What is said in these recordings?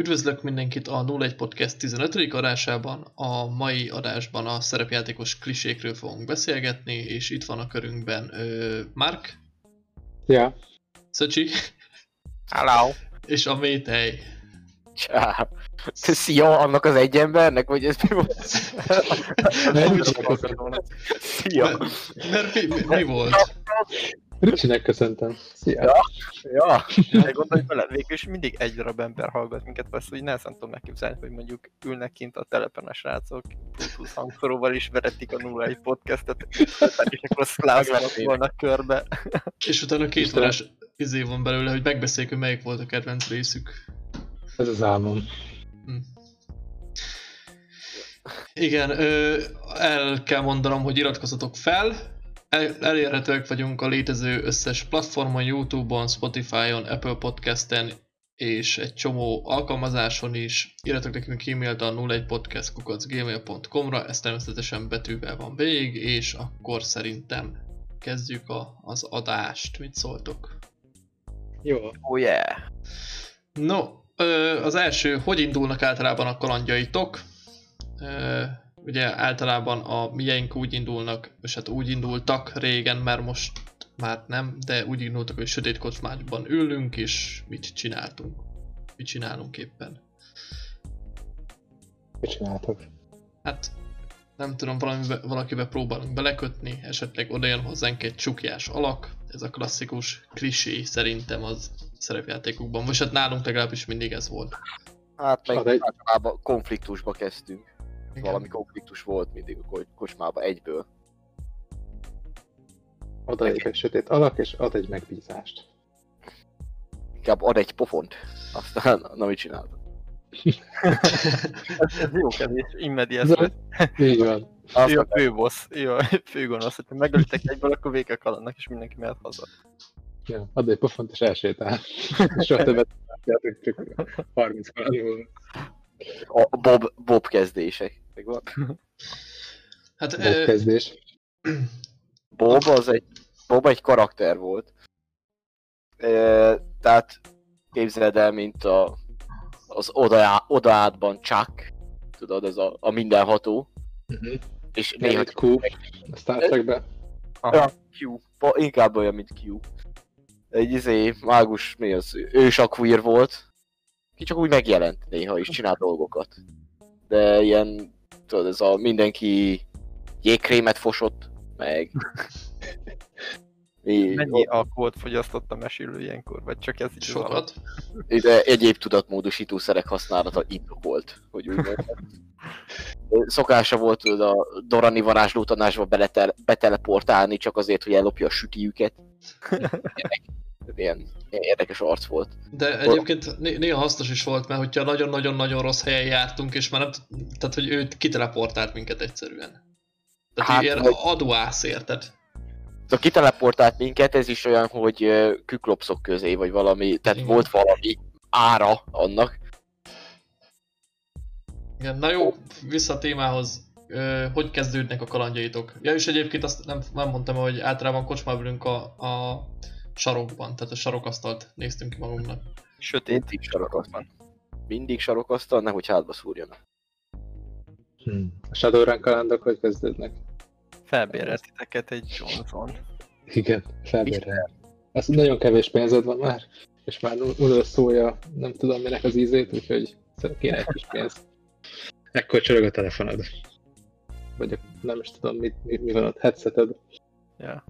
Üdvözlök mindenkit a 01 Podcast 15. adásában. A mai adásban a szerepjátékos klisékről fogunk beszélgetni, és itt van a körünkben ö, Mark, Ja. Szöcsi Hello. és a Métej. Ciao. Szia annak az egy embernek, vagy ez mi volt? Szia. Mert, mert mi, mi, mi volt? Ricsinek köszöntem. Szia. Ja. Ja, de gondolj bele, végülis mindig egy darab ember hallgat minket, persze, hogy nehezen tudom megképzelni, hogy mondjuk ülnek kint a telepen a srácok, Bluetooth hangszoróval is veretik a 01 podcastet, és akkor szlázolnak volna körbe. És utána két órás izé van belőle, hogy megbeszéljük, hogy melyik volt a kedvenc részük. Ez az álmom. Hm. Igen, ö, el kell mondanom, hogy iratkozzatok fel. El, elérhetőek vagyunk a létező összes platformon, Youtube-on, Spotify-on, Apple Podcast-en és egy csomó alkalmazáson is. Írjatok nekünk e-mailt a 01podcast.gmail.com-ra, ez természetesen betűvel van végig, és akkor szerintem kezdjük a, az adást. Mit szóltok? Jó. Oh yeah. No, az első, hogy indulnak általában a kalandjaitok? Ugye általában a mieink úgy indulnak, és hát úgy indultak régen, mert most már nem, de úgy indultak, hogy sötét kocsmácsban ülünk, és mit csináltunk? Mit csinálunk éppen? Mit csináltok? Hát nem tudom, valamibe, valakibe próbálunk belekötni, esetleg oda jön hozzánk egy csukjás alak, ez a klasszikus klisé szerintem az szerepjátékokban, most hát nálunk legalábbis mindig ez volt. Hát meg egy- általában konfliktusba kezdtünk. Igen. Valami konfliktus volt mindig a ko- kocsmába egyből. Ad egy sötét alak, és ad egy megbízást. Inkább ad egy pofont, aztán na mit csinálod? ez, ez jó kevés, immediate. Ez Így van. Az a főbossz, jó, főgonosz, hogyha megölitek egyből, akkor vége a kalandnak, és mindenki mehet haza. Ja, ad egy pofont, és elsétál. Soha többet nem csak 30 kalandból. A Bob, Bob kezdések. Megvan? Hát Bob ö, kezdés. Bob az egy, Bob egy karakter volt. E, tehát képzeld el, mint a, az oda, odaátban Chuck, tudod, ez a, a mindenható, Uh-huh. és néha Néha Q. A Star Trekben. Ja, Q, inkább olyan, mint Q. Egy izé, mágus, mi az, ős a queer volt, ki csak úgy megjelent néha, és csinált dolgokat. De ilyen, tudod, ez a mindenki jégkrémet fosott, meg... Mi, Mennyi alkoholt fogyasztott a mesélő ilyenkor, vagy csak ez így sokat. de egyéb tudatmódosítószerek használata indokolt, hogy úgy mondjam. Szokása volt tudod, a Dorani varázsló tanácsba beletel, beteleportálni csak azért, hogy ellopja a sütiüket. Ilyen, érdekes arc volt. De egyébként né- néha hasznos is volt, mert hogyha nagyon-nagyon-nagyon rossz helyen jártunk, és már nem tehát hogy ő kiteleportált minket egyszerűen. Tehát Hát, ilyen vagy- adóász, érted? Szóval kiteleportált minket, ez is olyan, hogy küklopszok közé, vagy valami, tehát Igen. volt valami ára annak. Igen, na jó, vissza a témához. Ö, hogy kezdődnek a kalandjaitok? Ja, és egyébként azt nem, nem mondtam, hogy általában kocsmában ülünk a, a sarokban, tehát a sarokasztalt néztünk ki magunknak. Sötét Mindig sarokasztal. Mindig sarokasztal, nehogy hátba szúrjanak. Hmm. A Shadowrun kalandok hogy kezdődnek? felbérelt titeket egy Johnson. Igen, felbérel. Azt nagyon kevés pénzed van már, és már nulla szója, nem tudom minek az ízét, úgyhogy kéne egy kis pénz. Ekkor csörög a telefonod. Vagy nem is tudom, mi, mi, mi van ott, headseted. Ja.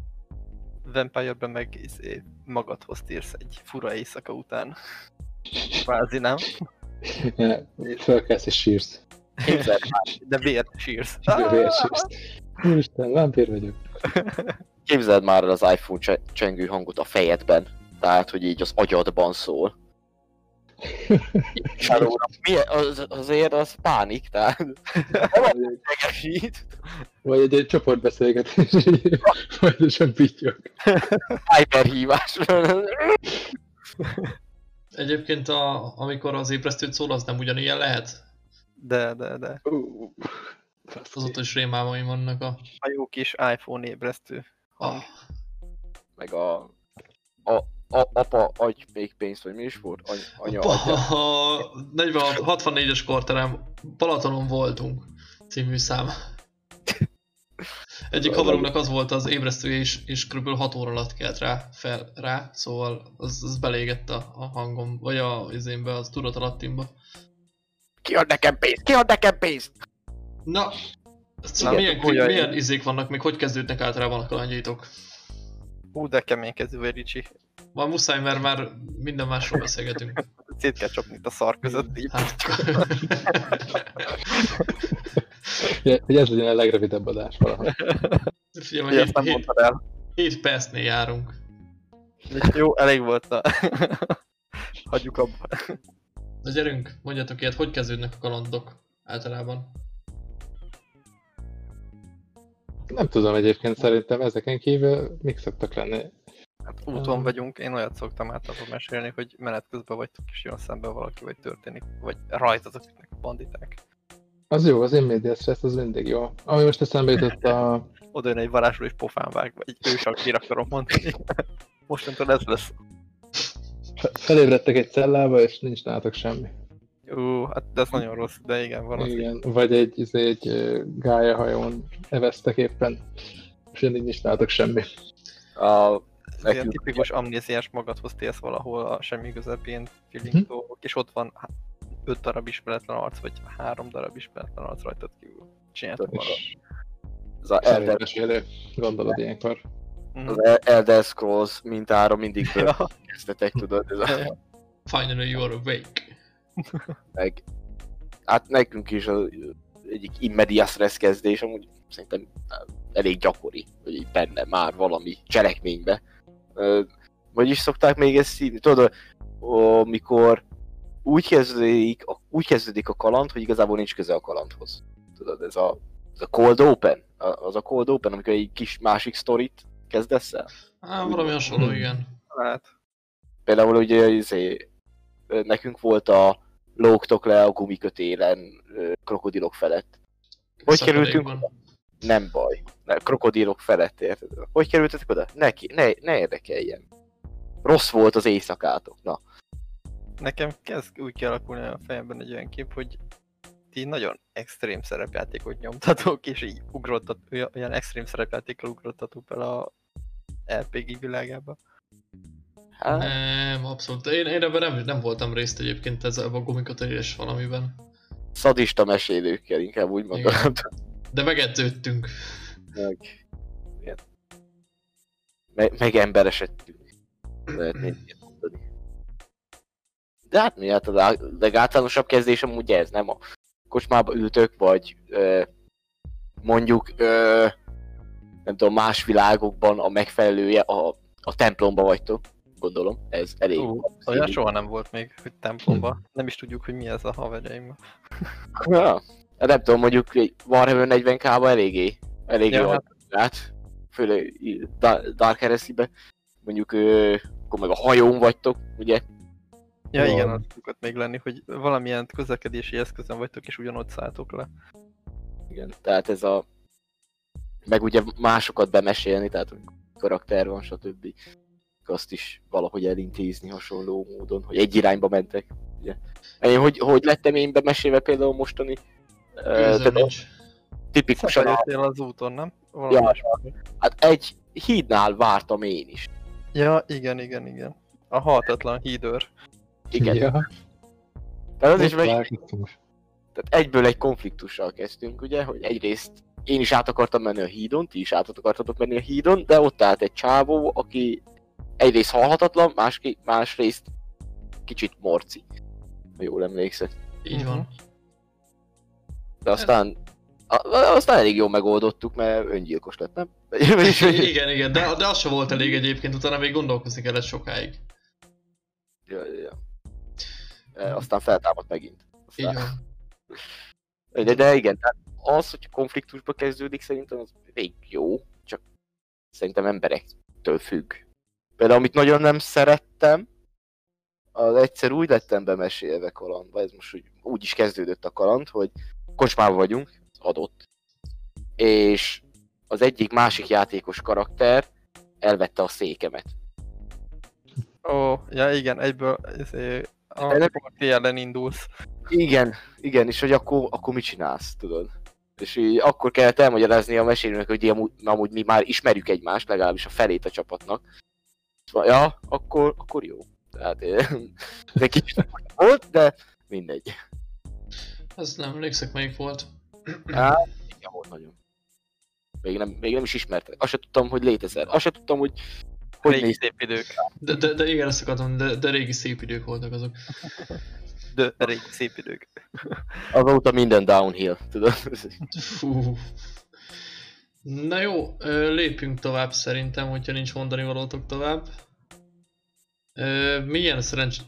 Vampire-ben meg izé, magadhoz térsz egy fura éjszaka után. Kvázi nem, Ja, Fölkelsz és sírsz. Képzeld már, de vért sírsz. Vért sírsz. Úristen, vámpír vagyok. képzeld már el az iPhone cse- csengő hangot a fejedben. Tehát, hogy így az agyadban szól. Mi, az, azért az pánik, tehát Vagy egy, megesít. vagy egy, csoportbeszélgetés, folyamatosan pittyog. Hyperhívás. Egyébként a, amikor az ébresztőt szól, az nem ugyanilyen lehet? De, de, de. Ú, Azóta is rémálmaim vannak a... A jó kis iPhone ébresztő. a Meg a, a a, apa, adj még pénzt, vagy mi is volt? Any, anya, adja. A 46, 64-es korterem Balatonon voltunk című szám. Egyik haverunknak az volt az ébresztője, és, és kb. 6 óra alatt kelt rá, fel, rá szóval az, az belégett a, a hangom, vagy a izénbe, az tudat alattimba. Ki ad nekem pénzt? Ki ad nekem pénzt? Na, ezt Igen, milyen, olyan- milyen izék vannak, még hogy kezdődnek általában a kalandjaitok? Hú, de keménykező vagy Ricsi. Már muszáj, mert már minden másról beszélgetünk. Szét kell csapni itt a szar között. Így. Hát, hogy ez legyen a legrövidebb adás valaha. figyelj, ezt nem hét, hét, mondtad el. hét percnél járunk. Jó, elég volt a... Hagyjuk abba. Na gyerünk, mondjatok ilyet, hogy kezdődnek a kalandok általában? Nem tudom egyébként, szerintem ezeken kívül mik szoktak lenni. Hát úton vagyunk, én olyat szoktam általában mesélni, hogy menet közben vagytok és jön szembe valaki, vagy történik, vagy rajtatok a banditák. Az jó, az immediate stress, az mindig jó. Ami most eszembe jutott a... Oda jön egy varázsló és pofán vág, vagy ősakír akarom mondani. Mostantól ez lesz. Felébredtek egy cellába, és nincs nálatok semmi. Ú, hát de ez nagyon rossz, de igen, van az. Igen, vagy egy, izé, egy gályahajón eveztek éppen, és nincs nálatok semmi. A, ilyen nekünk- tipikus amnéziás magadhoz térsz valahol a semmi közepén feeling dolgok, és ott van öt darab ismeretlen arc, vagy három darab ismeretlen arc rajtad kívül. Csináltok magad. És az a Elder, gondolod ilyenkor. Mhm. az Elder Scrolls mintára mindig kezdetek, tudod, ez a, Finally you're awake. meg, hát nekünk is az egyik immedias res kezdés, amúgy szerintem elég gyakori, hogy így benne már valami cselekménybe. Hogy is szokták még ezt szívni? Tudod, amikor úgy kezdődik, a- úgy kezdődik a kaland, hogy igazából nincs köze a kalandhoz. Tudod, ez a, ez a cold open, A- az a cold open, amikor egy kis másik sztorit kezdesz el. Á, valami hasonló, igen. hát. Például ugye izé, nekünk volt a lógtok le a gumikötélen krokodilok felett. Hogy kerültünk? Nem baj. Krokodilok felett, érted? Hogy kerültetek oda? Neki, ne, ne érdekeljen. Rossz volt az éjszakátok. Na, Nekem kezd úgy kialakulni a fejemben egy olyan kép, hogy ti nagyon extrém szerepjátékot nyomtatok, és így ugrottat, olyan extrém szerepjátékkal ugrottatok bele a RPG világába. hát, Nem, abszolút. Én, én ebben nem, nem voltam részt egyébként ez a gumikotelés valamiben. szadista mesélőkkel, inkább úgy mondanám. De megedződtünk. Meg, igen. Me- megemberesedtünk. Lehetne így mondani. De hát mi, hát a leg- legáltalánosabb kezdés amúgy ez, nem a kocsmába ültök, vagy ö, mondjuk ö, nem tudom, más világokban a megfelelője a, a templomba vagytok, gondolom, ez elég. Ú, olyan soha nem volt még, hogy templomba. Nem is tudjuk, hogy mi ez a haverjaim. Ja. Hát nem tudom, mondjuk egy Warhammer 40k-ba eléggé, eléggé Ja, ja, hát- hát, főleg Dark Heresy-be, mondjuk ö, akkor meg a hajón vagytok, ugye? Ja Van. igen, az szokott még lenni, hogy valamilyen közlekedési eszközön vagytok, és ugyanott szálltok le. Igen, tehát ez a... Meg ugye másokat bemesélni, tehát karakter van, stb. Azt is valahogy elintézni hasonló módon, hogy egy irányba mentek. Ugye? Én hogy, hogy lettem én bemesélve például mostani? Tehát nincs. Tipikusan, a, Szembejöttél az úton, nem? Valami Ja. ilyesmi. hát egy hídnál vártam én is. ja, igen, igen, igen. A haltatlan hídőr. Igen, ja. Ja, tehát az is ott meg, most. tehát egyből egy konfliktussal kezdtünk, ugye, hogy egyrészt én is át akartam menni a hídon, ti is át akartatok menni a hídon, de ott állt egy csávó, aki egyrészt halhatatlan, máski, másrészt kicsit morci. Ha jól emlékszek. Így van. De aztán, aztán elég jól megoldottuk, mert öngyilkos lett, nem? Igen, igen, de, de az sem volt elég egyébként, utána még gondolkozni kellett sokáig. ja, ja, ja. E, Aztán feltámadt megint. Így Aztán, van. de, de igen, tehát az, hogy konfliktusba kezdődik, szerintem az elég jó, csak szerintem emberektől függ. Például, amit nagyon nem szerettem, az egyszer úgy lettem bemesélve kalandba, ez most úgy, úgy is kezdődött a kaland, hogy kocsmában vagyunk, adott, és az egyik másik játékos karakter elvette a székemet. Ó, ja igen, egyből a De nem- parti ellen indulsz. Igen, igen, és hogy akkor, akkor mit csinálsz, tudod? És így akkor kellett elmagyarázni a mesélőnek, hogy amúgy, amúgy mi már ismerjük egymást, legalábbis a felét a csapatnak. Szóval, ja, akkor, akkor jó. Tehát, eh, de kicsit volt, de mindegy. Ez nem emlékszek melyik volt. Hát, igen, volt nagyon. Még nem, még nem is ismertek. Azt sem tudtam, hogy létezel. Azt sem tudtam, hogy hogy Régi néz szép idők. De, de, de igen, ezt akartam, de, de régi szép idők voltak azok. De régi szép idők. azóta minden downhill, tudod? Fú. Na jó, lépjünk tovább szerintem, hogyha nincs mondani valótok tovább. Milyen szerencs...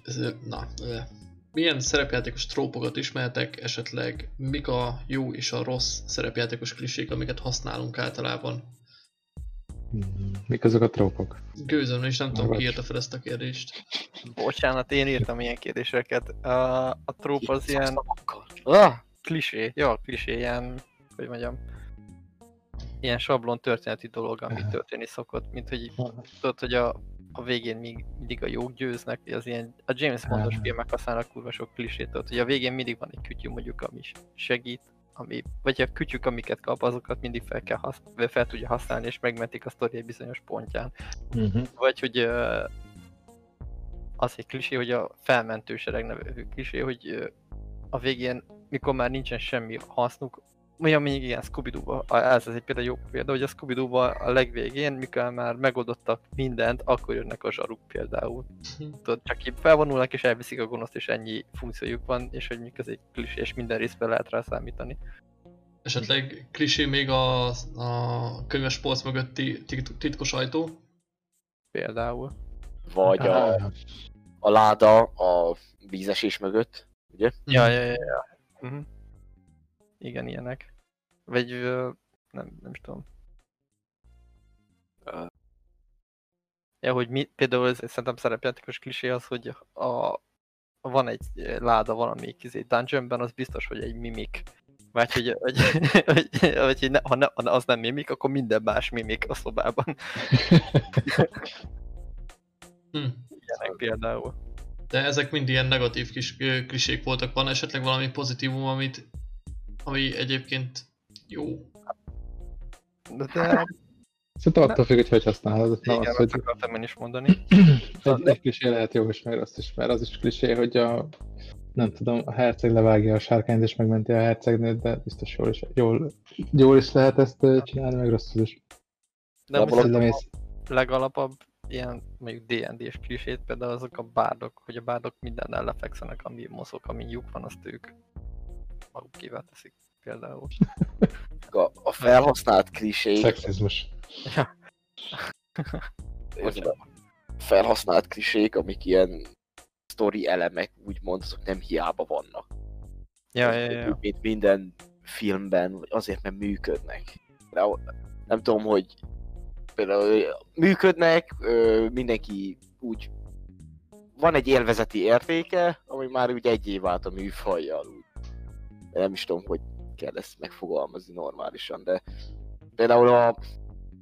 Na, milyen szerepjátékos trópokat ismertek, esetleg mik a jó és a rossz szerepjátékos klisék, amiket használunk általában? Mik azok a trópok? Gőzöm, és nem tudom, ki írta fel ezt a kérdést. Bocsánat, én írtam ilyen kérdéseket. A, a tróp az ilyen Ah, klisé, jó, klisé, ilyen, hogy mondjam, ilyen sablon történeti dolog, ami történni szokott, mint hogy tudod, hogy a, a végén még mindig a jók győznek, az ilyen, a James Bondos filmek használnak kurva sok klisét, tudod, hogy a végén mindig van egy kütyű mondjuk, ami segít, ami, vagy a kütyük, amiket kap, azokat mindig fel, kell hasz, fel tudja használni, és megmentik a sztori bizonyos pontján. Uh-huh. Vagy hogy az egy klisé, hogy a felmentő sereg nevű klisé, hogy a végén, mikor már nincsen semmi hasznuk, olyan még ilyen scooby doo ez az egy például jó példa, hogy a scooby a legvégén, mikor már megoldottak mindent, akkor jönnek a zsaruk például. Tudod, csak így felvonulnak és elviszik a gonoszt, és ennyi funkciójuk van, és hogy mik az egy klisé, és minden részben lehet rá számítani. Esetleg klisé még a, a könyves polc mögötti tit- titkos ajtó. Például. vagy a, a láda a vízesés mögött, ugye? Ja, ja, ja, ja. Uh-huh. Igen, ilyenek. Vagy nem, nem is tudom. Ja, hogy mi, például ez, szerintem szerepjátékos klisé az, hogy a, van egy láda valamelyik izé, dungeonben, az biztos, hogy egy mimik. Vagy hogy, hogy, hogy, hogy, ne, ha, ne, ha az nem mimik, akkor minden más mimik a szobában. Hm. Ilyenek például. De ezek mind ilyen negatív kis klisék voltak. Van esetleg valami pozitívum, amit, ami egyébként jó. De, de Szerintem attól függ, hogy hogy használod. Na, igen, az, hogy akartam én is mondani. egy, egy klisé lehet jó is, meg azt is, mert az is klisé, hogy a nem tudom, a herceg levágja a sárkányt és megmenti a hercegnőt, de biztos jól is, jól, jól is lehet ezt csinálni, meg rosszul is. De Lemész, legalapabb ilyen mondjuk D&D-s klisét, például azok a bárdok, hogy a bárdok mindennel lefekszenek, ami mozog, ami lyuk van, azt ők magukével teszik például. A, a felhasznált klisé, szexizmus. a felhasznált klisék, amik ilyen sztori elemek, úgymond, azok nem hiába vannak. Ja, ja, ja. Mint minden filmben, vagy azért, mert működnek. De nem tudom, hogy például működnek, mindenki úgy van egy élvezeti értéke, ami már úgy egyé vált a műfajjal. Úgy. Nem is tudom, hogy kell ezt megfogalmazni normálisan, de például a,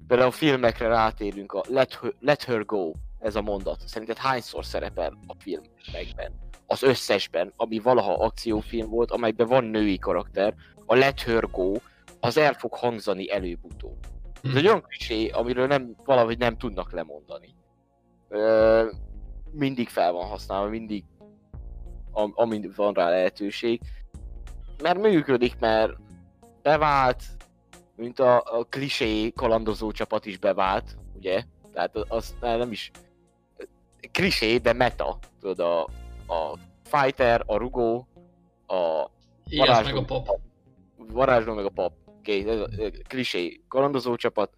például a filmekre rátérünk, a Let Her, Let Her Go, ez a mondat. Szerinted hányszor szerepel a filmekben? Az összesben, ami valaha akciófilm volt, amelyben van női karakter, a Let Her Go, az el fog hangzani előbb-utóbb. Ez egy olyan klisé, amiről nem, valahogy nem tudnak lemondani. Ö, mindig fel van használva, mindig am, amint van rá lehetőség. Mert működik, mert bevált, mint a, a klisé kalandozó csapat is bevált, ugye? Tehát az nem is klisé, de meta. Tudod, a, a fighter, a rugó, a Ilyes meg varázsló, a pap. varázsló meg a pap. Okay, ez a klisé kalandozó csapat.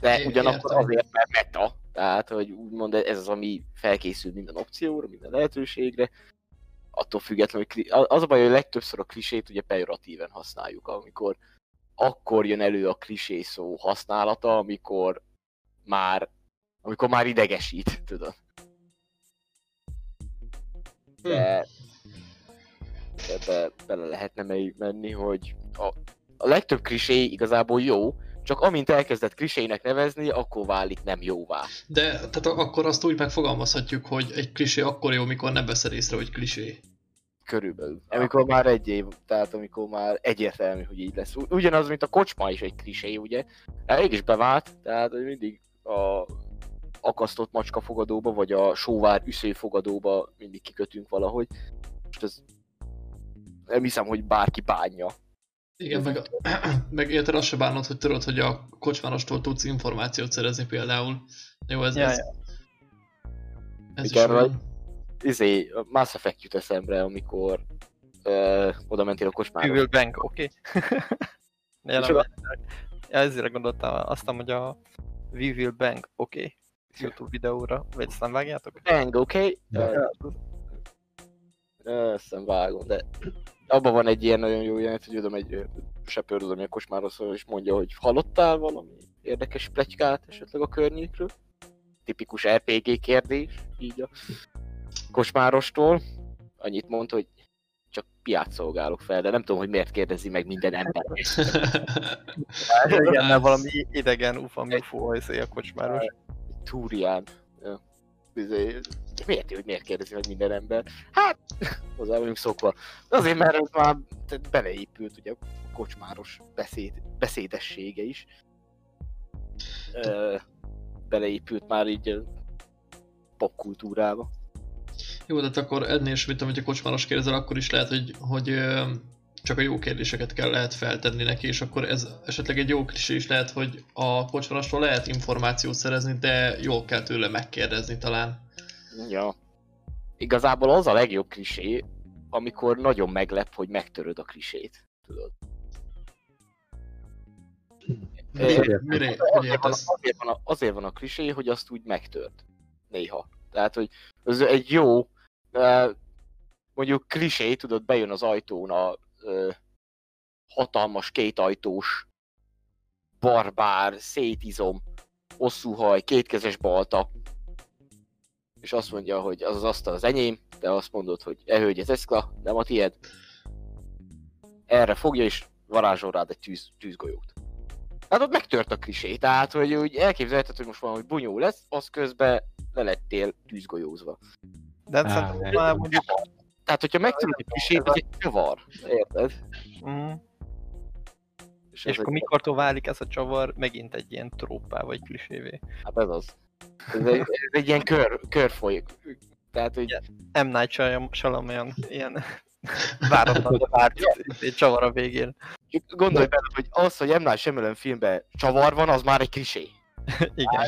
De É- ugyanakkor értem. azért, mert meta. Tehát, hogy úgymond ez az, ami felkészül minden opcióra, minden lehetőségre. Attól függetlenül, hogy az a baj, hogy legtöbbször a klisét ugye pejoratíven használjuk, amikor akkor jön elő a klisé szó használata, amikor már amikor már idegesít, tudod. Hm. de ebbe bele lehetne menni, hogy a, a legtöbb klisé igazából jó, csak amint elkezdett klisének nevezni, akkor válik nem jóvá. De tehát akkor azt úgy megfogalmazhatjuk, hogy egy klisé akkor jó, mikor nem veszed észre, hogy klisé. Körülbelül. Amikor már egy év, tehát amikor már egyértelmű, hogy így lesz. Ugyanaz, mint a kocsma is egy klisé, ugye? Elég is bevált, tehát hogy mindig a akasztott macska fogadóba, vagy a sóvár üsző fogadóba mindig kikötünk valahogy. Most ez nem hiszem, hogy bárki bánja. Igen, meg, meg érted azt se bánod, hogy tudod, hogy a kocsmárostól tudsz információt szerezni például. Jó, ez, Ja, ez, ja. ez Igen, olyan. Izé, a Mass Effect jut eszembe, amikor ö, oda mentél a kocsmára. will bang, oké? Okay? Ja, ezért gondoltam, aztán, hogy a We will bang, oké? Okay? YouTube videóra, vagy nem vágjátok? Bang, oké? Okay? Ja. Ezt nem vágom, de abban van egy ilyen nagyon jó jelenet, hogy ö, Shepard oda megy a kocsmára szól, és mondja, hogy hallottál valami érdekes plegykát esetleg a környékről? Tipikus RPG kérdés, így a kocsmárostól. Annyit mond, hogy csak piát szolgálok fel, de nem tudom, hogy miért kérdezi meg minden ember. Igen, mert valami idegen ufa mufó a kocsmáros. Túrián. Ja. Miért, hogy miért kérdezi meg minden ember? Hát, hozzá vagyunk szokva. De azért, mert ez már tehát beleépült ugye a kocsmáros beszéd, beszédessége is. Ö, beleépült már így popkultúrába. Jó, de hát akkor ennél is, mint amit a kocsmáros kérdezel, akkor is lehet, hogy, hogy csak a jó kérdéseket kell lehet feltenni neki, és akkor ez esetleg egy jó klisé is lehet, hogy a kocsmárostól lehet információt szerezni, de jól kell tőle megkérdezni talán. Ja. Igazából az a legjobb klisé, amikor nagyon meglep, hogy megtöröd a klisét. Tudod? Mire, Azért van, értesz? azért, van a, azért van a klisé, hogy azt úgy megtört. Néha. Tehát, hogy ez egy jó, mondjuk klisé, tudod, bejön az ajtón a ö, hatalmas kétajtós barbár, szétizom, hosszú haj, kétkezes balta, és azt mondja, hogy az az asztal az enyém, de azt mondod, hogy e hölgy, ez eszkla, nem a tied. Erre fogja, és varázsol rád egy tűz, tűzgolyót. Hát ott megtört a klisé, tehát hogy úgy elképzelheted, hogy most valami bunyó lesz, az közben le lettél tűzgolyózva. De hát szerintem már mondjuk... Tehát, hogyha megtudod egy klisét, az egy csavar. Érted? Mm, És, és akkor egy, mikortól válik ez a csavar megint egy ilyen tróppá vagy klisévé? Hát ez az. Ez egy, ez egy ilyen kör, kör folyik. Tehát, hogy M. Night Shyam- Shyamalan ilyen váratlan várt egy csavar a végén. gondolj bele, hogy az, hogy M. Night Shyamalan filmben csavar van, az már egy klisé. Igen.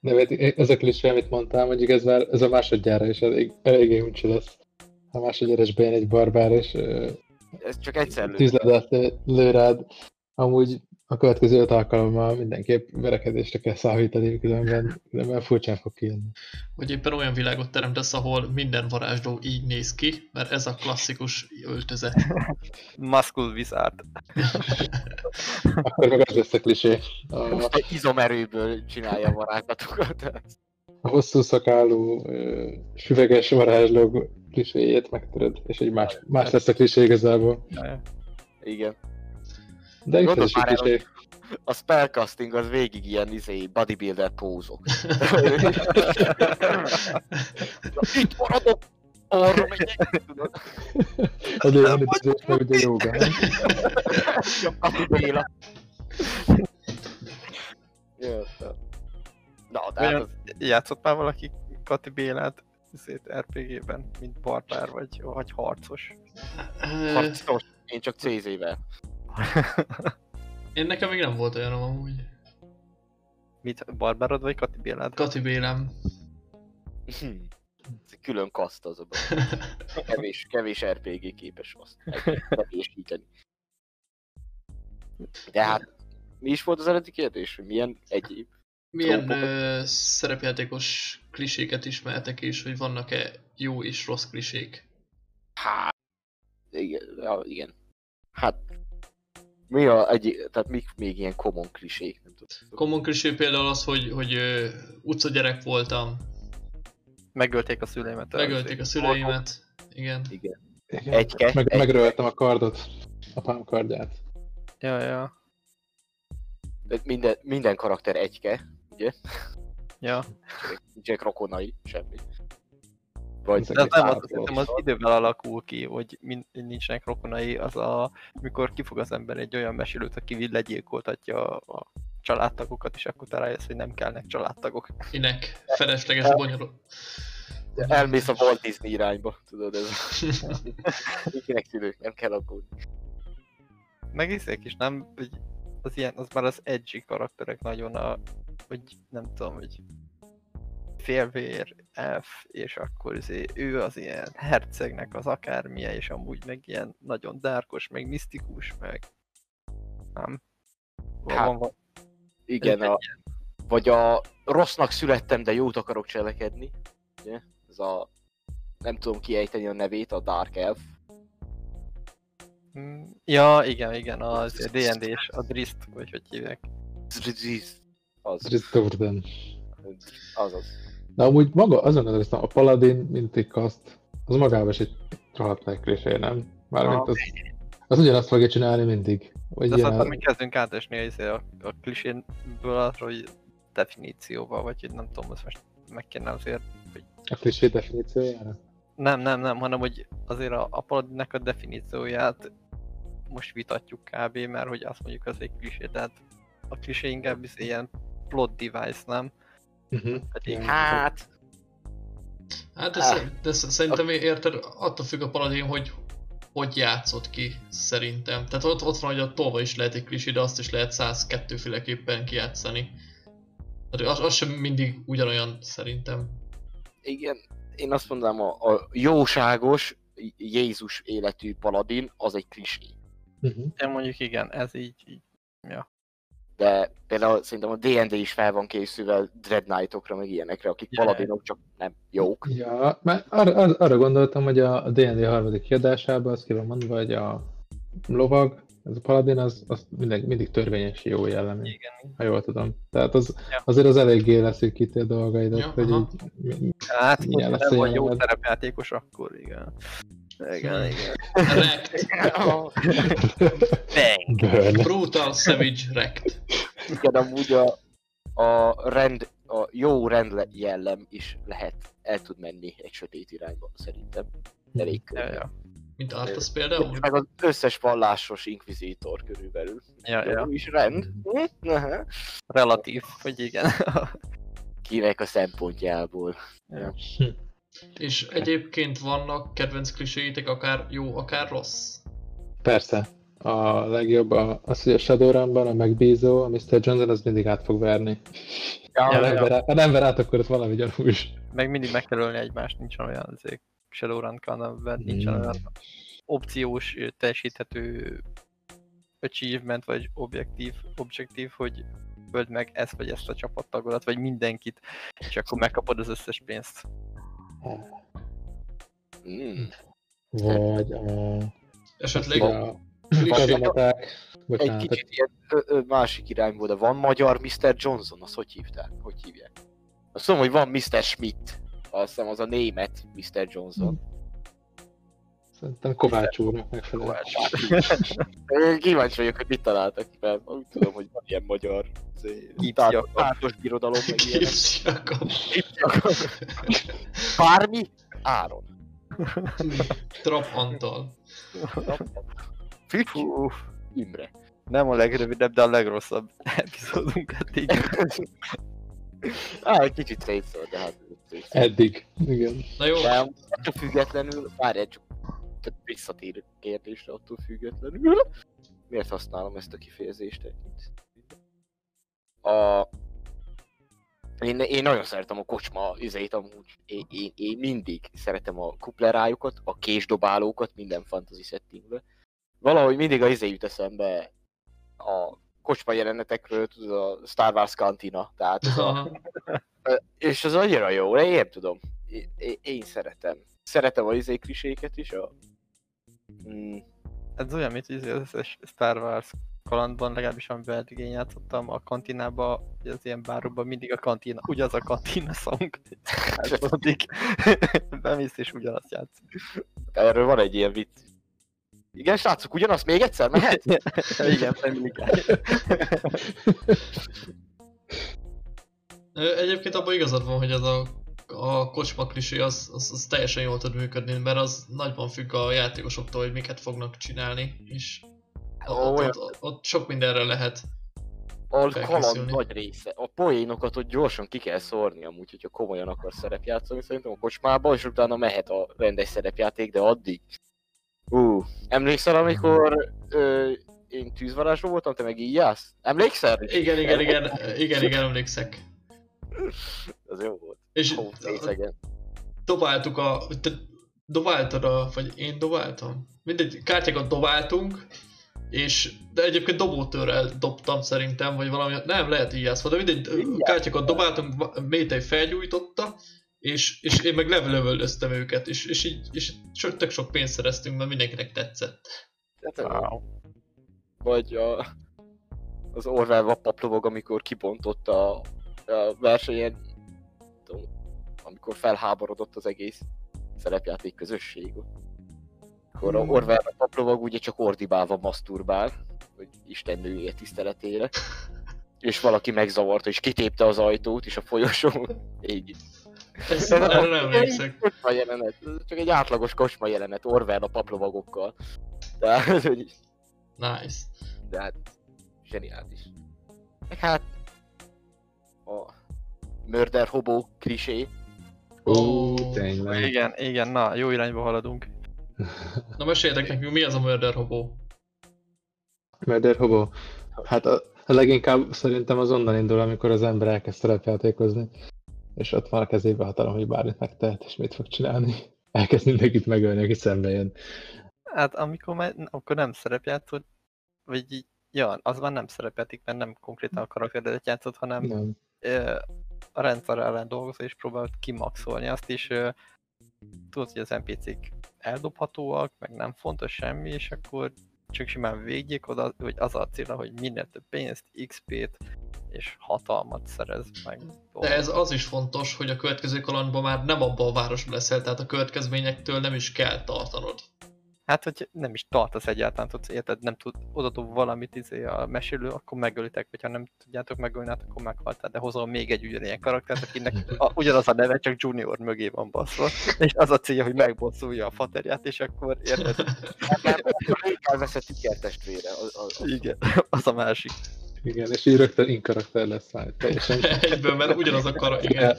De mert ez a klisé, amit mondtál, mondjuk ez már ez a másodjára is elég, eléggé uncsi lesz. A másodjára is bejön egy barbár, és Ez csak egyszer lő. tűzledet lő rád. Amúgy a következő öt alkalommal mindenképp verekedésre kell számítani, különben, különben furcsán fog kijönni. Hogy éppen olyan világot teremtesz, ahol minden varázsló így néz ki, mert ez a klasszikus öltözet. Muscle Wizard. Akkor meg az lesz a klisé. A, izomerőből csinálja a varázslatokat. a hosszú szakálú, ö, süveges varázslók kliséjét megtöröd, és egy más, más lesz a klisé igazából. Igen. De Gondolj is egy már el, klisé. A spellcasting az végig ilyen izé, bodybuilder pózok. Itt maradok! Arra megyek! Tudod? A lélegezés meg ugye jóga. Kati Béla. Na, de hát az, Olyan, játszott már valaki Kati Bélát szét RPG-ben, mint barbár vagy, vagy harcos? Harcos, én csak CZ-vel. Én nekem még nem volt olyanom amúgy. Mit, barbárod vagy Kati Bélád? Kati Bélem. Külön kaszt az a baj. Kevés, kevés RPG képes azt megkevésíteni. De hát, mi is volt az eredeti kérdés? Hogy milyen egyéb? Milyen Trópukat. ö, szerepjátékos kliséket ismertek és hogy vannak-e jó és rossz klisék? Hát, igen, igen. Hát, mi a egy, tehát mik még ilyen common klisék? Nem tudom. Common klisé például az, hogy, hogy ö, utcagyerek voltam, Megölték a szüleimet. megölték a szüleimet. Igen. Igen. Igen. Egyke, Meg, egy- megröltem a kardot, apám kardját. Ja, ja. De minden, minden karakter egyke, Ja, nincsenek rokonai, semmi. Vagy de az nem, az, szerintem az idővel alakul ki, hogy min- nincsenek rokonai, az a, mikor kifog az ember egy olyan mesélőt, aki legyilkoltatja a, a családtagokat, és akkor te rájössz, hogy nem kellnek családtagok. Minek felesleges bonyolult. elmész a Walt Disney irányba, tudod, ez Mindenkinek szülők, nem kell aggódni. Meg iszék is, nem? Hogy az ilyen, az már az edgy karakterek nagyon a, hogy nem tudom, hogy félvér, elf, és akkor izé, ő az ilyen hercegnek az akármilyen, és amúgy meg ilyen nagyon dárkos, meg misztikus, meg nem? Hát, van, van, Igen, a, vagy a rossznak születtem, de jót akarok cselekedni. Ugye? Ez a... Nem tudom kiejteni a nevét, a Dark Elf. Mm, Ja, igen, igen, az D&D-s, a Drist, vagy hogy hívják. Az, Chris Durden. az az. De amúgy maga azon gondolkoztam, a Paladin, mint egy kaszt, az magában is egy rohadt nagy klisé, nem? Mármint az, az ugyanazt fogja csinálni mindig. Vagy De ilyen, szerintem mi kezdünk átesni a, izé a, a kliséből arra, hogy definícióval, vagy hogy nem tudom, azt most meg kéne azért, hogy a klisé definíciójára. nem, nem, nem, hanem hogy azért a, a paladinnek a definícióját most vitatjuk kb, mert hogy azt mondjuk az egy klisé, tehát a klisé inkább is ilyen plot device, nem? Uh-huh. Pedig Hát, Hát de, Ah. de sze- szerintem érted, attól függ a paladin, hogy hogy játszott ki, szerintem. Tehát ott, ott van, hogy a tolva is lehet egy klisi, de azt is lehet 102 féleképpen kijátszani. Tehát az, az sem mindig ugyanolyan, szerintem. igen, én azt mondanám, a, a jóságos Jézus életű paladin az egy klisé. Uh-huh. ja, mondjuk igen, ez így, így De például szerintem a D&D is fel van készülve Dread Knight-okra, meg ilyenekre, akik Ja. paladinok, csak nem jók. Ja, mert arra, arra, gondoltam, hogy a a D&D harmadik kiadásában azt ki van mondva, hogy a lovag, ez a paladin, az, az mindig, mindig törvényes jó jellemű, igen. ha jól tudom. Tehát az, Ja. azért az eléggé leszűkíti a dolgaidat, Ja, hogy aha. így, Hát, hogyha nem vagy jó jelened? szerepjátékos, akkor igen. Igen, igen. Rekt. Bang! burn. Brutal Savage Rekt. Igen, amúgy a, a rend, a jó rend jellem is lehet, el tud menni egy sötét irányba, szerintem. Elég Ja, ja. Mint Arthas például. Meg az összes vallásos inkvizítor körülbelül. Ja, ja. is rend. Hm? Relatív, hogy igen. Kinek a szempontjából. És egyébként vannak kedvenc kliséitek, akár jó, akár rossz. Persze. A legjobb a, az, hogy a Shadowrunban a megbízó, a Mr. Johnson, az mindig át fog verni. Ha Ja, nem, ja. ver, át- ha nem ver át, akkor ott valami gyanús. Meg mindig meg kell ölni egymást, nincsen olyan azért Shadowrun Canonben, nincsen Hmm. olyan opciós, teljesíthető achievement, vagy objektív, objektív, hogy öld meg ezt vagy ezt a csapattagodat, vagy mindenkit, és akkor megkapod az összes pénzt. Mm. Vagy a... Esetleg a kazamaták. Egy kicsit ilyen ö, ö, másik irányból, de van magyar Mr. Johnson, azt hogy hívták? Hogy hívják? Azt tudom, hogy van Mr. Schmidt. Azt hiszem az a német Mr. Johnson. szerintem Kovács úrnak megfelel. Én Kíváncsi vagyok, hogy mit találtak ki, mert úgy tudom, hogy van ilyen magyar izé, tártos birodalom, meg ilyenek. Bármi? Áron. Trap Antal. Fügy, Fú, Imre. nem a legrövidebb, de a legrosszabb epizódunk eddig. Á, egy kicsit szétszól, de hát szétszól. Eddig. Igen. Na jó, De attól függetlenül, várj csak, tehát visszatér kérdésre attól függetlenül. Miért használom ezt a kifejezést együtt? A... Én, én nagyon szeretem a kocsma izét amúgy. Én, én, én mindig szeretem a kuplerájukat, a késdobálókat minden fantasy settingbe. Valahogy mindig a izé jut eszembe a kocsma jelenetekről, tudod, a Star Wars kantina, tehát ez a, és az annyira jó, de én nem tudom. Én, én, én szeretem. Szeretem a izé kliséket is, a... Mm, Ez olyan, mint az összes Star Wars kalandban, legalábbis amiben eddig én játszottam, a kantinába, ugye az ilyen bárokban mindig a kantina, ugyanaz a kantina song. Játszódik. Bemész és ugyanazt játsz. erről van egy ilyen vicc. Igen, srácok, ugyanazt még egyszer mehet? Igen, Family Egyébként abban igazad van, hogy ez a, a kocsma klisé az, az, az, teljesen jól tud működni, mert az nagyban függ a játékosoktól, hogy miket fognak csinálni, és ott, ott, ott, ott sok mindenre lehet. A kaland nagy része. A poénokat ott gyorsan ki kell szórni amúgy, hogyha komolyan akar szerepjátszani szerintem a kocsmába, és utána mehet a rendes szerepjáték, de addig. Ú, emlékszel, amikor ö, én tűzvarázsló voltam, te meg így jársz? Emlékszel? Igen, igen, igen, igen, igen, emlékszek. Az jó volt. És Hó, dobáltuk a... Te dobáltad a... vagy én dobáltam? Mindegy, kártyákat dobáltunk, és de egyébként dobótőrrel dobtam szerintem, vagy valami, nem, lehet így játszva, de mindegy, kártyákat dobáltunk, Métej felgyújtotta, és, és én meg levelövöldöztem őket, és, és így és tök sok pénzt szereztünk, mert mindenkinek tetszett. Hát, Wow. Vagy a, az Orwell vappaplovog, amikor kibontotta a, a versenyen, tudom, amikor felháborodott az egész szerepjáték közösség. Akkor a Hmm. Orwell vappaplovog ugye csak ordibálva maszturbál, hogy Isten nője tiszteletére. És valaki megzavarta, és kitépte az ajtót, és a folyosón így. Ez, erre nem emlékszek. Kocsma jelenet, csak egy átlagos kocsma jelenet Orwell a paplovagokkal. Tehát, hogy Nice. de hát zseniális. Meg hát a Murder Hobo klisé. Ó, tényleg. Igen, igen, na, jó irányba haladunk. Na meséljetek nekünk, mi az a Murder Hobo? Murder Hobo. Hát a, a leginkább szerintem az onnan indul, amikor az ember elkezd szerepjátékozni, és ott van a kezébe hatalom, hogy bármit megtehet, és mit fog csinálni. Elkezd mindenkit megölni, aki szembe jön. Hát amikor már, akkor nem szerepjátszott, vagy így, ja, az már nem szerepjáték, mert nem konkrétan a karakteredet játszott, hanem Nem. ö, a rendszer ellen dolgozol és próbált kimaxolni azt is. ö, Tudod, hogy az NPC-k eldobhatóak, meg nem fontos semmi, és akkor csak simán végjék oda, hogy az a célra, hogy minél több pénzt, XP-t és hatalmat szerez meg. De ez az is fontos, hogy a következő kalandban már nem abban a városban leszel, tehát a következményektől nem is kell tartanod. Hát, hogy nem is tartasz egyáltalán, tudsz, érted, nem tud, oda dob valamit izé a mesélő, akkor megölitek, vagy ha nem tudjátok megölni, hát akkor meghaltál, de hozol még egy ugyanilyen karaktert, akinek a, ugyanaz a neve, csak Junior mögé van baszva, és az a célja, hogy megbosszulja a faterját, és akkor érted, Elveszett ikertestvére. Igen, az a másik. Igen, és így rögtön in-karakter lesz már teljesen. Egyből, mert ugyanaz a kara, igen.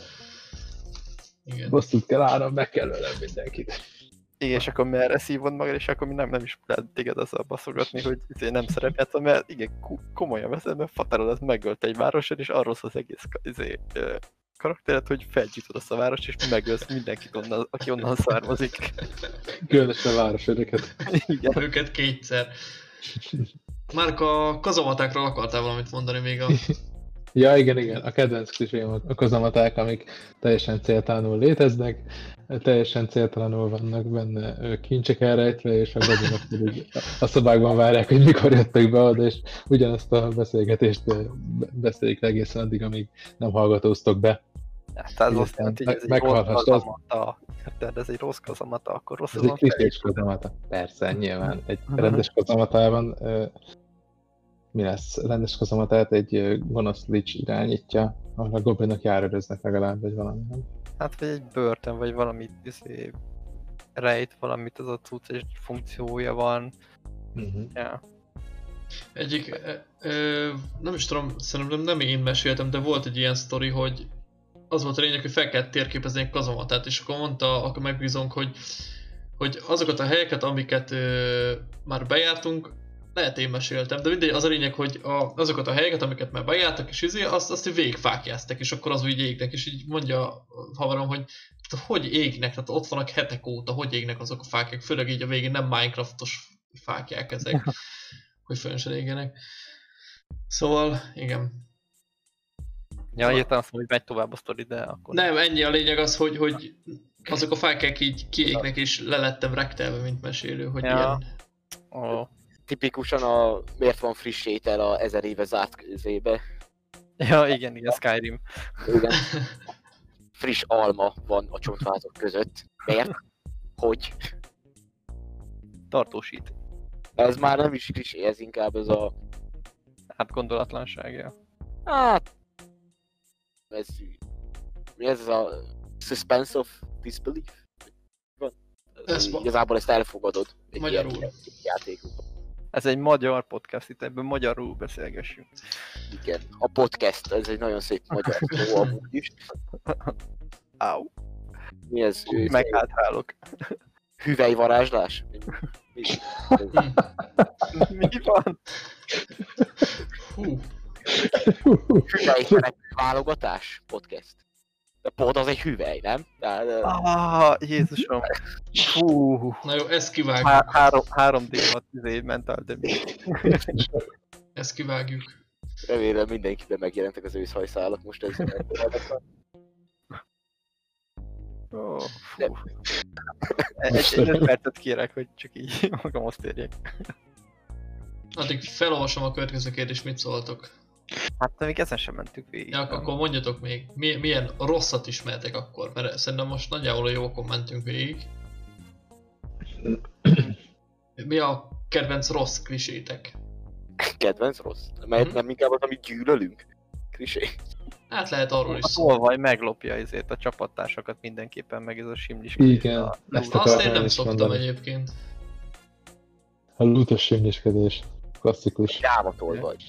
Igen. Bosszút kell állnom, meg kell ölnem mindenkit. Igen, és akkor merre szívod magad, és akkor mi nem, nem is lehet téged azzal baszogatni, hogy izé nem szerepjátszol, mert igen, komolyan veszed, mert Faterod az megölt egy városon, és arról szól az egész izé, karakteret, hogy felgyújtod azt a várost, és megölsz mindenkit onnan, aki onnan származik. Különösen a városőröket. Igen. Őket kétszer. Márk, a kazamatákról akartál valamit mondani még a... Ja, igen, igen, a kedvenc klisém a kozamaták, amik teljesen céltalanul léteznek, teljesen céltalanul vannak benne kincsek elrejtve, és a gazonok pedig a szobákban várják, hogy mikor jöttek be oda, és ugyanazt a beszélgetést beszélik egészen addig, amíg nem hallgatóztok be. Hát Igen, azt jelenti, hogy ez egy rossz az- kazamata. Érted, ez egy rossz kazamata, akkor rossz Ez egy klisés. Persze, nyilván. Egy rendes kazamatában mi lesz? Rendes kazamatát egy gonosz lich irányítja, ahol a goblinok járőröznek legalább, vagy valami, nem? Hát vagy egy börtön, vagy valami izé, rejt valamit az a cucc, és funkciója van. Uh-huh. Ja. Egyik, ö, ö, nem is tudom, szerintem nem én meséltem, de volt egy ilyen sztori, hogy az volt a lényeg, hogy fel kellett térképezni egy kazamatát, és akkor mondta, akkor megbízunk, hogy, hogy azokat a helyeket, amiket ö, már bejártunk, lehet én meséltem, de mindegy, az a lényeg, hogy a, azokat a helyeket, amiket már bejártak, és izé, azt, azt végigfákjáztak, és akkor az úgy égnek, és így mondja a haverom, hogy "Hát hogy égnek, tehát ott vannak hetek óta, hogy égnek azok a fákják, főleg így a végén nem Minecraftos fákják ezek, hogy fönn se égenek. Szóval, igen. Ja, Szóval- értem azt, hogy megy tovább a sztori, de akkor... Nem, ennyi a lényeg az, hogy, hogy azok a fákják így kiégnek, és lelettem rektelve, mint mesélő, hogy Ja. ilyen... Ó, Tipikusan a miért van friss étel a ezer éve zárt közébe. Ja, igen, igen, Skyrim. Igen. Friss alma van a csontvázok között. Miért? Hogy? Tartósít. Ez már nem is klisé, ez inkább ez a... Hát gondolatlanságja. Hát... Ez... Mi ez, a... Suspense of disbelief? Van? Ez Igazából ezt elfogadod. egy Magyarul. ilyen játékokban. Ez egy magyar podcast, itt ebben magyarul beszélgessünk. Igen. A podcast, ez egy nagyon szép magyar szó amúgy is. Au, Mi ez? meghátrálok. Hüvelyvarázslás? Mi? Mi? Mi van? Hú, Hüvelyszerek válogatás podcast. De pod az egy hüvely, nem? De, de, Ah, Jézusom. Fú. na jó, ezt kivágjuk. Há- három, három d 6 izé, mental damage. Ezt kivágjuk. remélem mindenkiben megjelentek az őszhajszálak most ez. Ó, De- fú. Egy, egy öt percet kérek, hogy csak így magamhoz térjek. Addig felolvasom a következő kérdést, mit szóltok. Hát de még ezen sem mentünk végig. Ja, akkor mondjatok még, mi, milyen rosszat ismertek akkor, mert szerintem most nagyjából a jókon mentünk végig. Mi a kedvenc rossz klisétek? Kedvenc rossz? Mert Mhm. nem inkább az, amit gyűlölünk? Krisé. Hát lehet arról is A szó. tolvaj meglopja ezért a csapattársakat mindenképpen, meg ez a simlis. Igen, a- ezt Azt én nem szoktam mondani. egyébként. A lútos simliskedés. Klasszikus. Gyávatol vagy.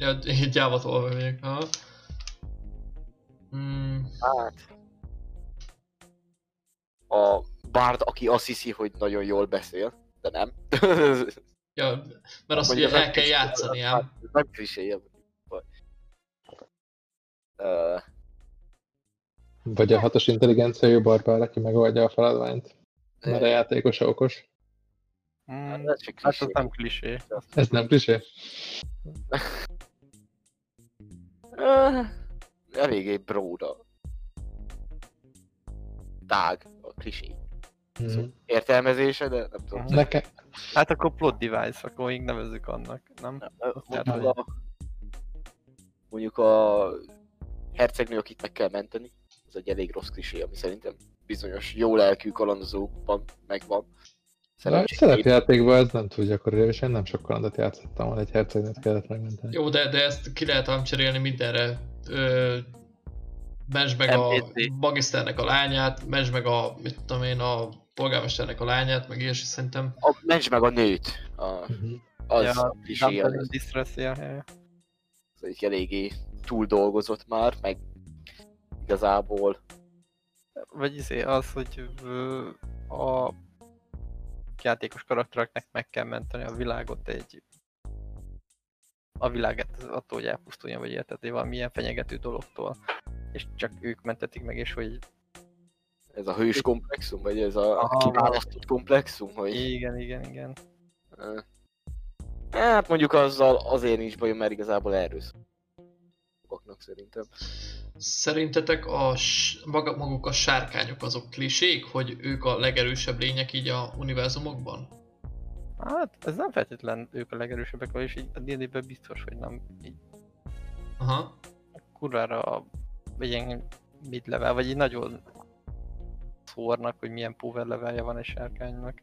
Ja, én gyávatolva vagyok. Aha. Mm, Hát... A bárd, aki azt hiszi, hogy nagyon jól beszél, de nem. ja, mert azt ugye az el kell játszani az ám. Nem klisé, vagy. Vagy a hatos intelligenciájú barbár, aki megoldja a feladványt. Mert a játékosa okos. Mm, Hát ez hát nem klisé. Ez nem klisé? Eléggé bróda. Tág a klisé. Mhm. Értelmezése, de nem tudom. Mhm. Nekem, Hát akkor plot device, akkor még nevezzük annak, nem? Mondjuk a, mondjuk a hercegnő, akit meg kell menteni, ez egy elég rossz klisé, ami szerintem bizonyos jó lelkű kalandozókban megvan. Szerepjátékban ez nem túl gyakori, és én nem sok kalandot játszottam, ahol egy hercegnőt kellett megmenteni. Jó, de, de ezt ki lehet ám cserélni mindenre. Ö, Mensd meg a magiszternek a lányát, mensd meg a, mit tudom én, a polgármesternek a lányát, meg ilyesmi szerintem. A, mentsd meg a nőt. A, Mhm. az Ja, a klisé, Damsel az, distress, ja, az egy eléggé túl dolgozott már, meg igazából Vagy izé az, hogy a játékos karaktereknek meg kell menteni a világot egy a világet attól, hogy elpusztuljon, vagy érted, valamilyen fenyegető dologtól. És csak ők mentetik meg, és hogy ez a hős komplexum, vagy ez a Aha. kiválasztott komplexum, hogy igen, igen, igen. Hát mondjuk azzal azért nincs bajom, mert igazából erről szól. Sokaknak szerintem. Szerintetek a, maga, maguk a sárkányok azok klisék, hogy ők a legerősebb lények így a univerzumokban? Hát ez nem feltétlen ők a legerősebbek, vagyis így a D&D-ben biztos, hogy nem így Aha. kurvára vagy ilyen mid level, vagy így nagyon szórnak, hogy milyen power levelje van egy sárkánynak.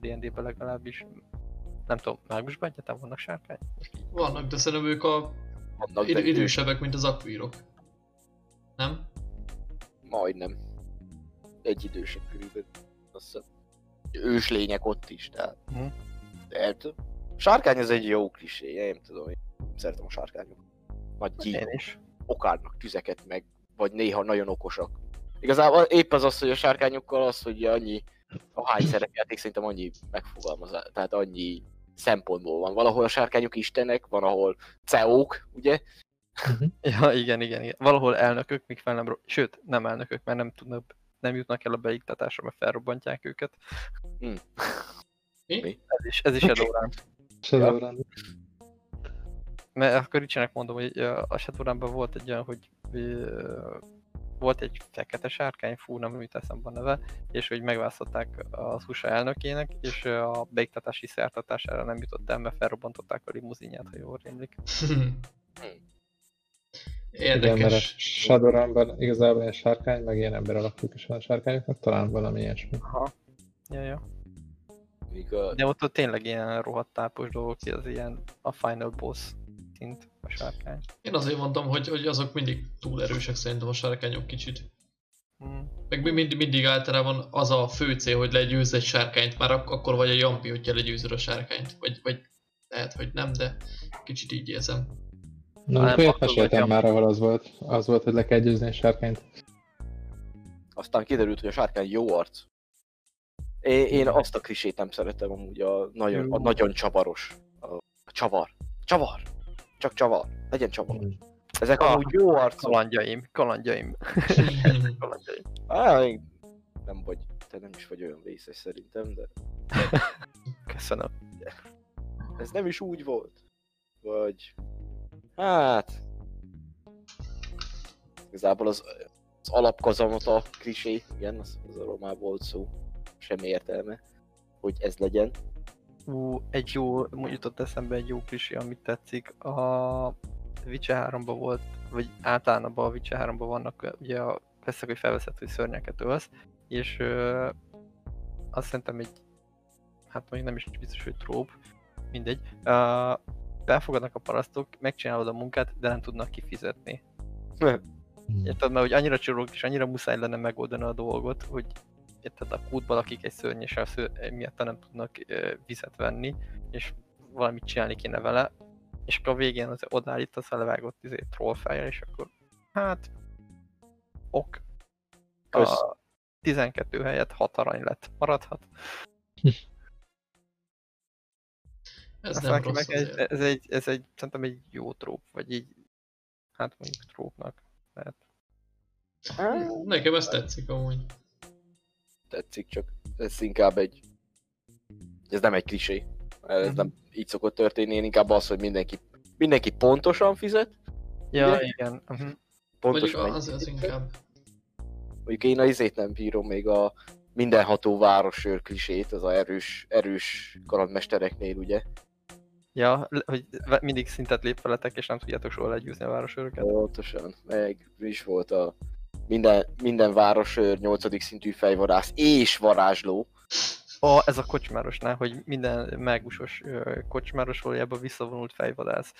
D&D-ben legalábbis. Nem tudom, mágusban egyáltalán vannak sárkány? Vannak, de szerintem ők a Vannak de idősebbek, mint az akvírok. Nem? Majdnem. Egy idősebb körülbelül. Azt hiszem. Ős lények ott is, tehát. De el tudom. Sárkány ez egy jó klisé, én nem tudom, én szeretem a sárkányokat. Nagy Én gyíkok, is. okádnak tüzeket meg, vagy néha nagyon okosak. Igazából épp az az, hogy a sárkányokkal az, hogy annyi, a hány szerepjáték szerintem annyi megfogalmazás, tehát annyi szempontból van. Valahol a sárkányok istenek, van ahol ceók, ugye? Ja, igen, igen, igen. Valahol elnökök, míg fel nem, ro- sőt, nem elnökök, mert nem tudnak, nem jutnak el a beiktatásra, mert felrobbantják őket. Mi? Mi? Ez is, ez is Shadowrun. Shadowrun. Mert akkor Ricsinek mondom, hogy a Shadowrunban volt egy olyan, hogy volt egy fekete sárkány, fú, nem jut eszembe a neve, és hogy megválasztották az USA elnökének, és a beiktatási szertartására nem jutott el, mert felrobbantották a limuzinját, ha jól rémlik. Igen, mert a Érdekes. Shadowrunban igazából ilyen sárkány, meg ilyen ember alakjuk is van a sárkányoknak, talán valami ilyesmi. Aha. Ja, ja. A, De ott, ott tényleg ilyen rohadt tápos dolgok, az ilyen a final boss szint a sárkány. Én azért mondom, hogy, hogy azok mindig túl erősek szerintem a sárkányok kicsit. Mm. Meg mi- mindig, általában az a fő cél, hogy legyőzz egy sárkányt, már ak- akkor vagy a jampi, hogyha legyőzöd a sárkányt. Vagy, vagy lehet, hogy nem, de kicsit így érzem. Na, Nem, olyat akkor meséltem már, ahol az volt, az volt, hogy le kell győzni a sárkányt. aztán kiderült, hogy a sárkány jó arc. Én, én azt a klisét nem szeretem amúgy, a nagyon, a nagyon csavaros. A, a csavar. Csavar! Csak csavar. Legyen csavar. Mm. Ezek Ah, amúgy jó arcok. Kalandjaim, kalandjaim, kalandjaim. Még nem vagy, te nem is vagy olyan vészes szerintem, de Köszönöm. ez nem is úgy volt. Vagy... Hát... Igazából az, az alapkazanata klisé, igen, az, az arról már volt szó. Semmi értelme, hogy ez legyen. Ú, egy jó, jutott eszembe egy jó klisé, amit tetszik. A Witcher 3-ban volt, vagy általában a Witcher 3-ban vannak ö, ugye a veszek, hogy felveszed, hogy szörnyeket ölsz, és ö, azt szerintem egy, hát mondjuk nem is biztos, hogy tróp, mindegy. Uh, befogadnak a parasztok, megcsinálod a munkát, de nem tudnak kifizetni. Érted, mert hogy annyira csorog és annyira muszáj lenne megoldani a dolgot, hogy érted, a kútban lakik egy szörny, és a ször, miatt nem tudnak ö, vizet venni, és valamit csinálni kéne vele, és akkor a végén az odállítasz a levágott izé, trollfejjel, és akkor hát ok. Kösz. A 12 helyett 6 arany lett. Maradhat. Ez Aztán nem rossz meg egy, ez, egy, ez egy, szerintem egy jó tróp, vagy így, hát mondjuk trópnak lehet. Nekem ez tetszik amúgy. Tetszik, csak ez inkább egy... Ez nem egy klisé. Ez Mhm. nem így szokott történni, én inkább az, hogy mindenki, mindenki pontosan fizet, Ja, Ugye? igen. Uh-huh. pontos Mondjuk az, az inkább. Mondjuk én a izét nem bírom még a mindenható városőr klisét, az a erős, erős kalandmestereknél, ugye? Ja, hogy mindig szintet lép veletek, és nem tudjátok soha legyőzni a városőröket. Pontosan. Meg is volt a minden, minden városőr 8. szintű fejvadász és varázsló. A, ez a kocsmárosnál, hogy minden mágusos ö, kocsmáros valójában visszavonult fejvadász.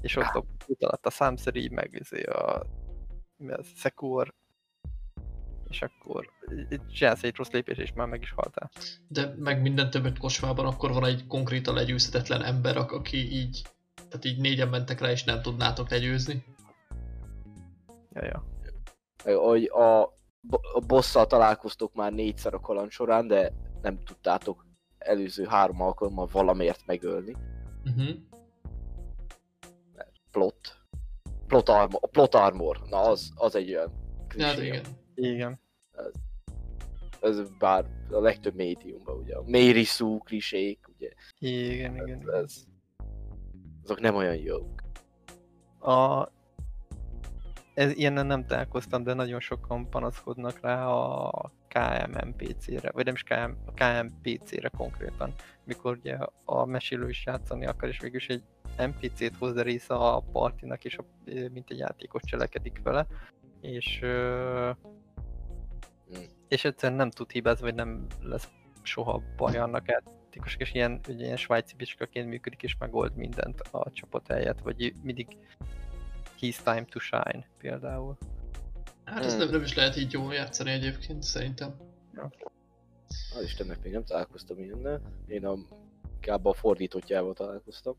És ott a út alatt a számszeri, meg izé a, mi az, szekúr, és akkor csinálsz egy rossz lépés, és már meg is haltál. De meg minden többet kocsmában akkor van egy konkrétan legyőzhetetlen ember, ak- aki így, tehát így négyen mentek rá és nem tudnátok legyőzni. Ja, ja. Hogy a, a bosszal találkoztok már négyszer a kaland során, de nem tudtátok előző három alkalommal valamiért megölni. Uh-huh. Plot. Plot armor. A plot armor. Na az, az egy olyan hát klisé. igen. Igen. Ez bár a legtöbb médiumban, ugye. A Sue klisék, ugye. Igen, igen. igen. Ez, azok nem olyan jók. A... Ez, ilyennel nem találkoztam, de nagyon sokan panaszkodnak rá a KMMPC-re, vagy nem is KM, a KMPC-re konkrétan, mikor ugye a mesélő is játszani akar, és végülis egy NPC-t hoz része a partinak, és a, mint egy játékos cselekedik vele, és Hmm. és egyszerűen nem tud hibázni, vagy nem lesz soha baj annak játékosok, és ilyen, ugye, ilyen svájci bicskaként működik, és megold mindent a csapat helyett, vagy mindig He's time to shine például. Hát ez Hmm. nem, nem is lehet így jól játszani egyébként, szerintem. Az Istennek még nem találkoztam ilyennel. Én a, inkább a fordítottjával találkoztam.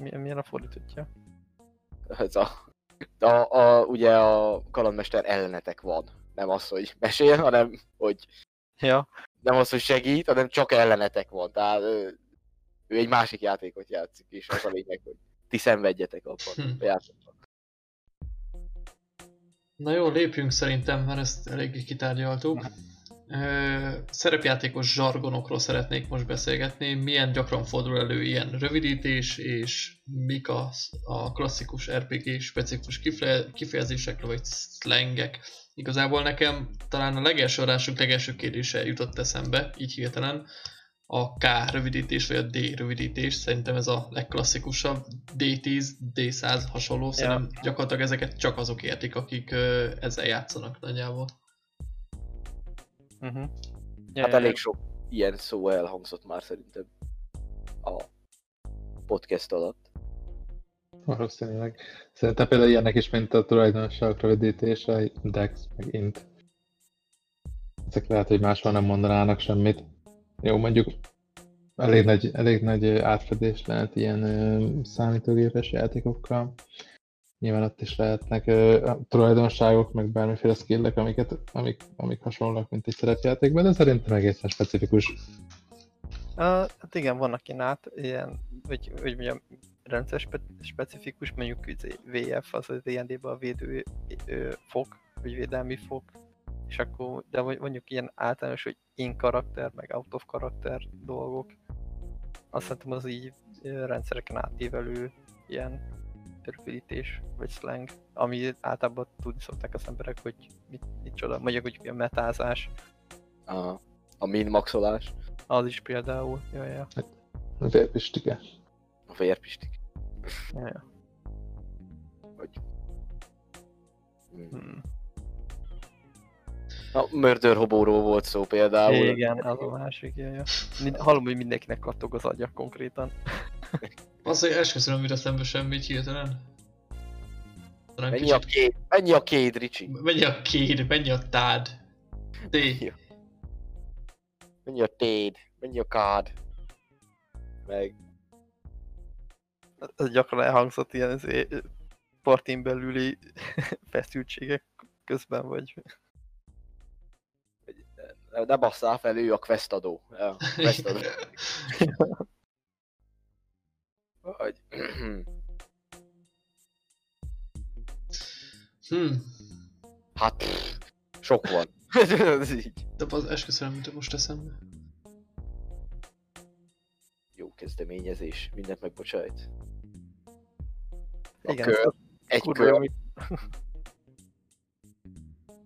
Mi, milyen a fordítottja? Ez a, a, a, ugye a kalandmester ellenetek van. Nem az, hogy mesél, hanem hogy Ja, nem az, hogy segít, hanem csak ellenetek van. Tehát ő, ő egy másik játékot játszik, és az a lényeg, hogy ti szenvedjetek abban Hm. a játékban. Na jó, lépjünk szerintem, mert ezt eléggé kitárgyaltuk. Ö, szerepjátékos zsargonokról szeretnék most beszélgetni. Milyen gyakran fordul elő ilyen rövidítés, és mik a, a klasszikus RPG specifikus kifle- kifejezések vagy slangek. Igazából nekem talán a legelső adásunk legelső kérdése jutott eszembe, így hirtelen, a K rövidítés vagy a D rövidítés, szerintem ez a legklasszikusabb, D10, D100 hasonló, szerintem gyakorlatilag ezeket csak azok értik, akik ö, ezzel játszanak nagyjából. uh-huh. Hát elég sok, ilyen szó elhangzott már szerintem a podcast alatt. Valószínűleg. Szerintem például ilyenek is, mint a tulajdonságok rövidítése, DEX, meg INT. Ezek lehet, hogy máshol nem mondanának semmit. Jó, mondjuk elég nagy, elég nagy átfedés lehet ilyen ö, számítógépes játékokkal. Nyilván ott is lehetnek ö, tulajdonságok, meg bármiféle skillek, amiket, amik, amik hasonlóak, mint egy szerepjátékban, de szerintem egészen specifikus. Uh, hát igen, vannak ilyen át, ilyen, hogy, hogy mondjam, rendszer spe, specifikus, mondjuk VF, az az D&D-ben a védő ö, fok, vagy védelmi fok, és akkor, de vagy- mondjuk ilyen általános, hogy in karakter, meg out of karakter dolgok, azt szerintem az így rendszereken átívelő ilyen rövidítés, vagy slang, ami általában tudni szokták az emberek, hogy mit, mit csoda, mondjuk, hogy a metázás, A, a min maxolás, az is például, jaj, jaj, A vérpistike. a vérpistik. jaj, jaj. Hmm. Hmm. A Murder Hobóról volt szó például. Igen, az a másik, jaj, jaj. Mind, hallom, hogy mindenkinek kattog az agya konkrétan. Az, hogy esküszöm, nem eszembe semmit hirtelen. Mennyi a kicsit... kéd? Mennyi a kéd, Ricsi? Mennyi a kéd, mennyi a tád. T. Mennyi a téd? Mennyi a kád? Meg Ez gyakran elhangzott ilyen izé, partin belüli feszültségek közben, vagy ne, basszál fel, ő a questadó. Ja, questadó. Vagy... Hm. Hát, pff, sok van. Ez így. De az esküszöm, jut most eszembe. Jó kezdeményezés, mindent megbocsájt. A igen, kör, egy kurva kör, amit-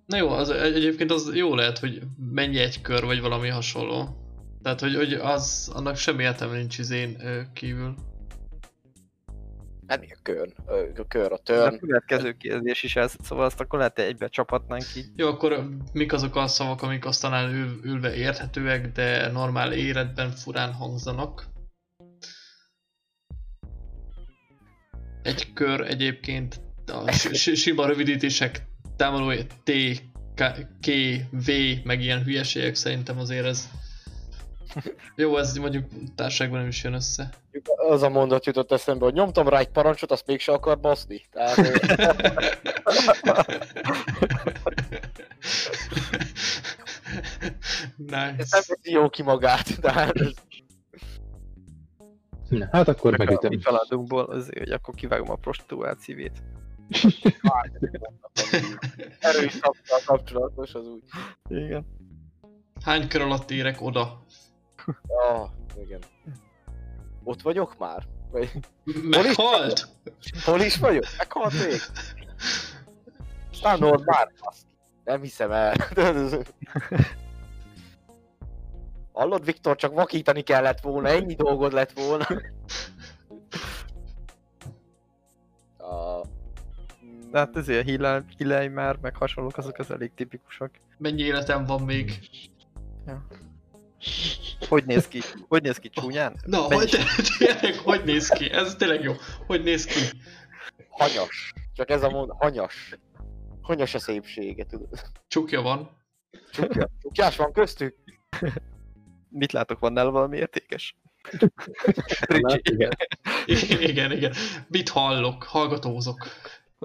Na jó, az, egy- egyébként az jó lehet, hogy mennyi egy kör, vagy valami hasonló. Tehát, hogy, hogy az, annak semmi értelme nincs izén ö, kívül. hát mi a kör? A kör, a de a következő kérdés is ez, szóval azt akkor lehet egybe csapatnánk ki. Jó, akkor mik azok a szavak, amik aztán ül, ülve érthetőek, de normál életben furán hangzanak? Egy kör egyébként a si- si- sima rövidítések támadója T, K, K, V, meg ilyen hülyeségek szerintem azért ez... Jó, ez mondjuk társágban nem is jön össze. Az a mondat jutott eszembe, hogy nyomtam rá egy parancsot, azt mégse akar baszni. Tehát, ö, ez nem nice. jó ki magát. Tehát Na, hát akkor Meg a megütöm. mi családunkból azért, hogy akkor kivágom a prostituált szívét. Erős szavval kapcsolatos az úgy. Igen. Hány kör alatt érek oda? Ah, igen. Ott vagyok már? Vagy Meghalt? hol is vagyok? Meghalt még? Stanor már, baszki. Nem hiszem el. Hallod, Viktor, csak vakítani kellett volna, ennyi dolgod lett volna. A... De hát ezért hillel, hillelj már, meg hasonlók, azok az elég tipikusak. Mennyi életem van még? Hogy néz ki? Hogy néz ki csúnyán? Na, Mennyi- hogy, tényleg, hogy néz ki? Ez tényleg jó. Hogy néz ki? Hanyas. Csak ez a mond, hanyas. Hanyas a szépsége, tudod. Csukja van. Csukja. Csukjás van köztük. Mit látok, van nála valami értékes? Igen. Igen, igen, igen. Mit hallok? Hallgatózok.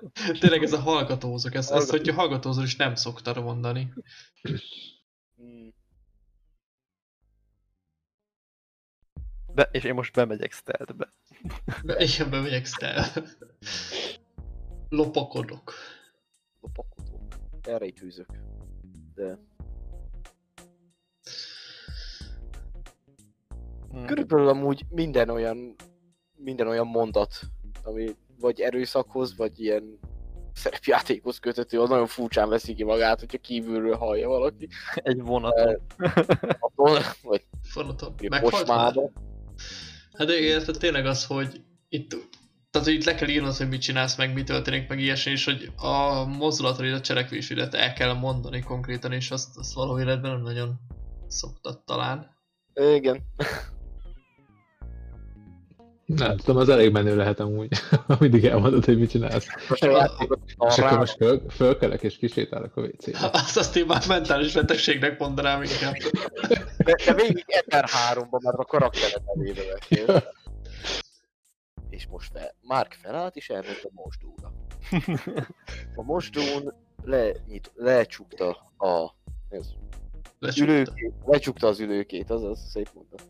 Tényleg ez a hallgatózok. Ez, ezt, hogyha hallgatózol is nem szoktad mondani. Hmm. Be, és én most bemegyek stealthbe. Be- Igen, bemegyek stel. Lopakodok. Lopakodók. Erre tűzök. De Hmm. körülbelül amúgy minden olyan, minden olyan mondat, ami vagy erőszakhoz, vagy ilyen szerepjátékhoz köthető, az nagyon furcsán veszi ki magát, hogyha kívülről hallja valaki. Egy vonaton. Vagy Fonaton. egy Meghalt már? kocsmába. Hát de érted tényleg az, hogy itt, tehát hogy itt le kell írnod, hogy mit csinálsz, meg mi történik, meg ilyesmi, és hogy a mozdulatod, a cselekvésedet el kell mondani konkrétan, és azt, azt valahol életben nem nagyon szoktad talán. Igen. Nem tudom, az elég menő lehet amúgy, mindig elmondod, hogy mit csinálsz. Most a játékot És akkor most föl, fölkelek és kisétálok a WC-be. Azt azt én már mentális betegségnek mondanám inkább. de, de végig Ether 3-ban már a karaktered elébe vettél. És most fel, Mark felállt és elment a mosdóra. A mosdón lenyit, lecsukta a ez, Lecsukta. ülőkét, lecsukta az ülőkét, azaz, szép mondat.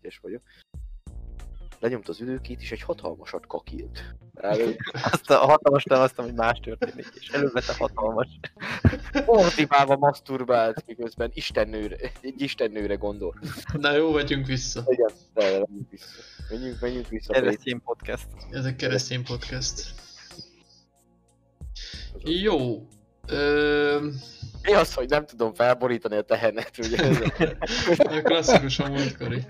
És vagyok. Lenyomta az ülőkét, és egy hatalmasat kakilt. Azt a hatalmas aztán, hogy más történik, és elővette hatalmas. Ordibálva maszturbált, miközben istennőre, egy istennőre gondol. Na jó, vegyünk vissza. Igen, de menjünk vissza. Menjünk, menjünk vissza. Keresztény podcast. Ez egy keresztény podcast. Jó. Ö, Mi az, hogy nem tudom felborítani a tehenet, ugye? Ez a klasszikus a múltkori.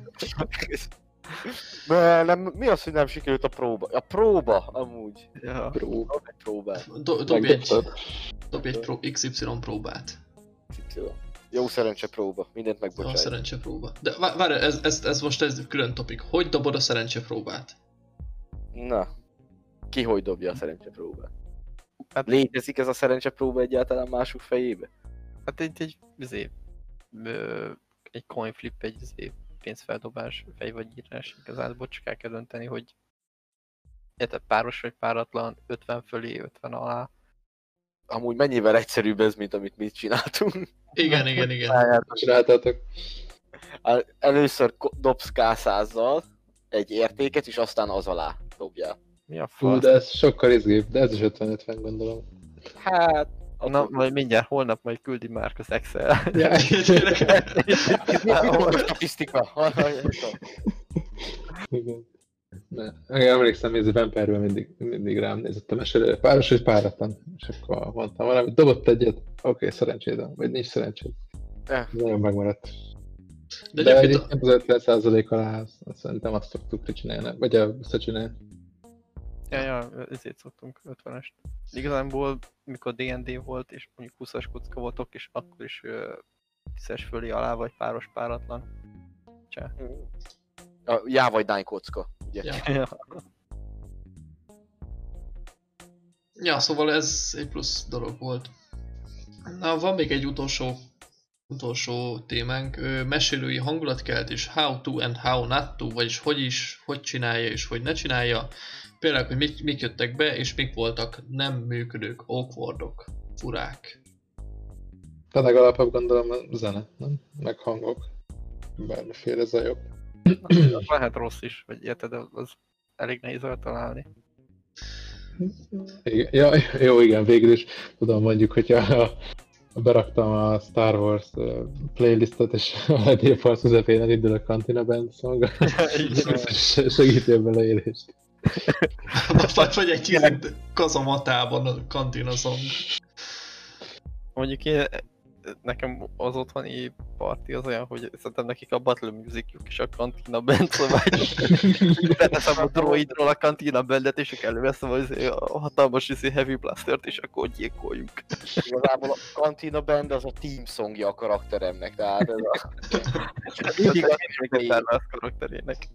De nem, mi az, hogy nem sikerült a próba? A próba, amúgy. Ja. Pró. Dob egy próbát. Do, dobj, egy, dobj egy pro, XY próbát. Jó szerencse próba, mindent megbocsájt. szerencse próba. De vá- várj, ez, ez, ez most ez külön topik. Hogy dobod a szerencse próbát? Na, ki hogy dobja a szerencse próbát? Hát- Létezik ez a szerencse próba egyáltalán mások fejébe? Hát egy, egy, izé, ö, egy coin flip, egy izé, pénzfeldobás, fej vagy írás, igazából csak el kell dönteni, hogy érted, páros vagy páratlan, 50 fölé, 50 alá. Amúgy mennyivel egyszerűbb ez, mint amit mi csináltunk. Igen, igen, igen. El- Először dobsz K100-zal egy értéket, és aztán az alá dobjál. Mi a fasz? de ez sokkal izgébb, de ez is 50-50 gondolom. Hát, Na, majd mindjárt, holnap majd küldi már az Excel. Ja, statisztika? igen. Én emlékszem, hogy ez a Vampire-ben mindig, mindig rám nézett a mesélő, páros vagy páratlan, és akkor mondtam valamit, dobott egyet, oké, okay, szerencséd, vagy nincs szerencséd. Eh. Ez nagyon megmaradt. De, De, egyébként, az 50% alá, azt, azt szerintem azt szoktuk csinálni, vagy a visszacsinálni. Ja, ja, ezért szoktunk 50-est. Igazából, mikor D&D volt, és mondjuk 20-as kocka voltok, és akkor is ö, 10-es fölé alá, vagy páros páratlan. A já vagy náj kocka, ugye? Ja. Ja. ja, szóval ez egy plusz dolog volt. Na, van még egy utolsó utolsó témánk, mesélői hangulatkeltés, how to and how not to, vagyis hogy is, hogy csinálja és hogy ne csinálja. Például, hogy mik, mik jöttek be, és mik voltak nem működők, awkwardok, furák. De legalapabb gondolom a zene, nem? Meg hangok. Bármiféle zajok. Az lehet rossz is, vagy érted, az- az elég nehéz eltalálni. Igen. Ja, jó, igen, végül is tudom mondjuk, hogyha beraktam a Star Wars ö, playlistot, és a Lady Force közepén elindul a Cantina Band song, Se- segíti a beleélést. Vagy, vagy egy ilyen kazamatában a kantina song. Mondjuk én, nekem az otthoni parti az olyan, hogy szerintem nekik a Battle Musicjuk és a Cantina Band, szóval beteszem a droidról a Cantina Bandet, és akkor előveszem az, a hatalmas izé, Heavy Blastert, és akkor gyilkoljunk. Igazából a Cantina Band az a team songja a karakteremnek, tehát ez a mindig a karakterének.